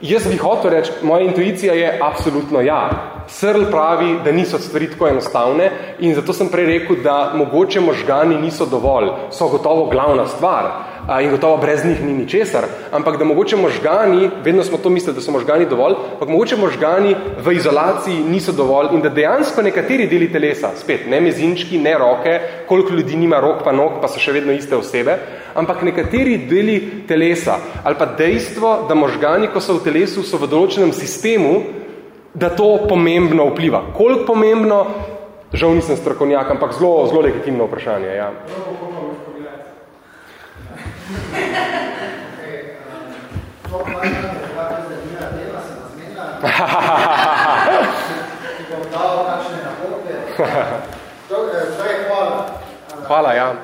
Jaz bi hotel reči, moja intuicija je absolutno ja. Srl pravi, da niso stvari tako enostavne in zato sem prej rekel, da mogoče možgani niso dovolj, so gotovo glavna stvar in gotovo brez njih ni ničesar, ampak da mogoče možgani, vedno smo to mislili, da so možgani dovolj, ampak mogoče možgani v izolaciji niso dovolj in da dejansko nekateri deli telesa, spet ne mezinčki, ne roke, koliko ljudi nima rok pa nog, pa so še vedno iste osebe, ampak nekateri deli telesa ali pa dejstvo, da možgani, ko so v telesu, so v določenem sistemu, da to pomembno vpliva. Koliko pomembno, žal nisem strokovnjak, ampak zelo, zelo legitimno vprašanje. Ja. Hvala, ja.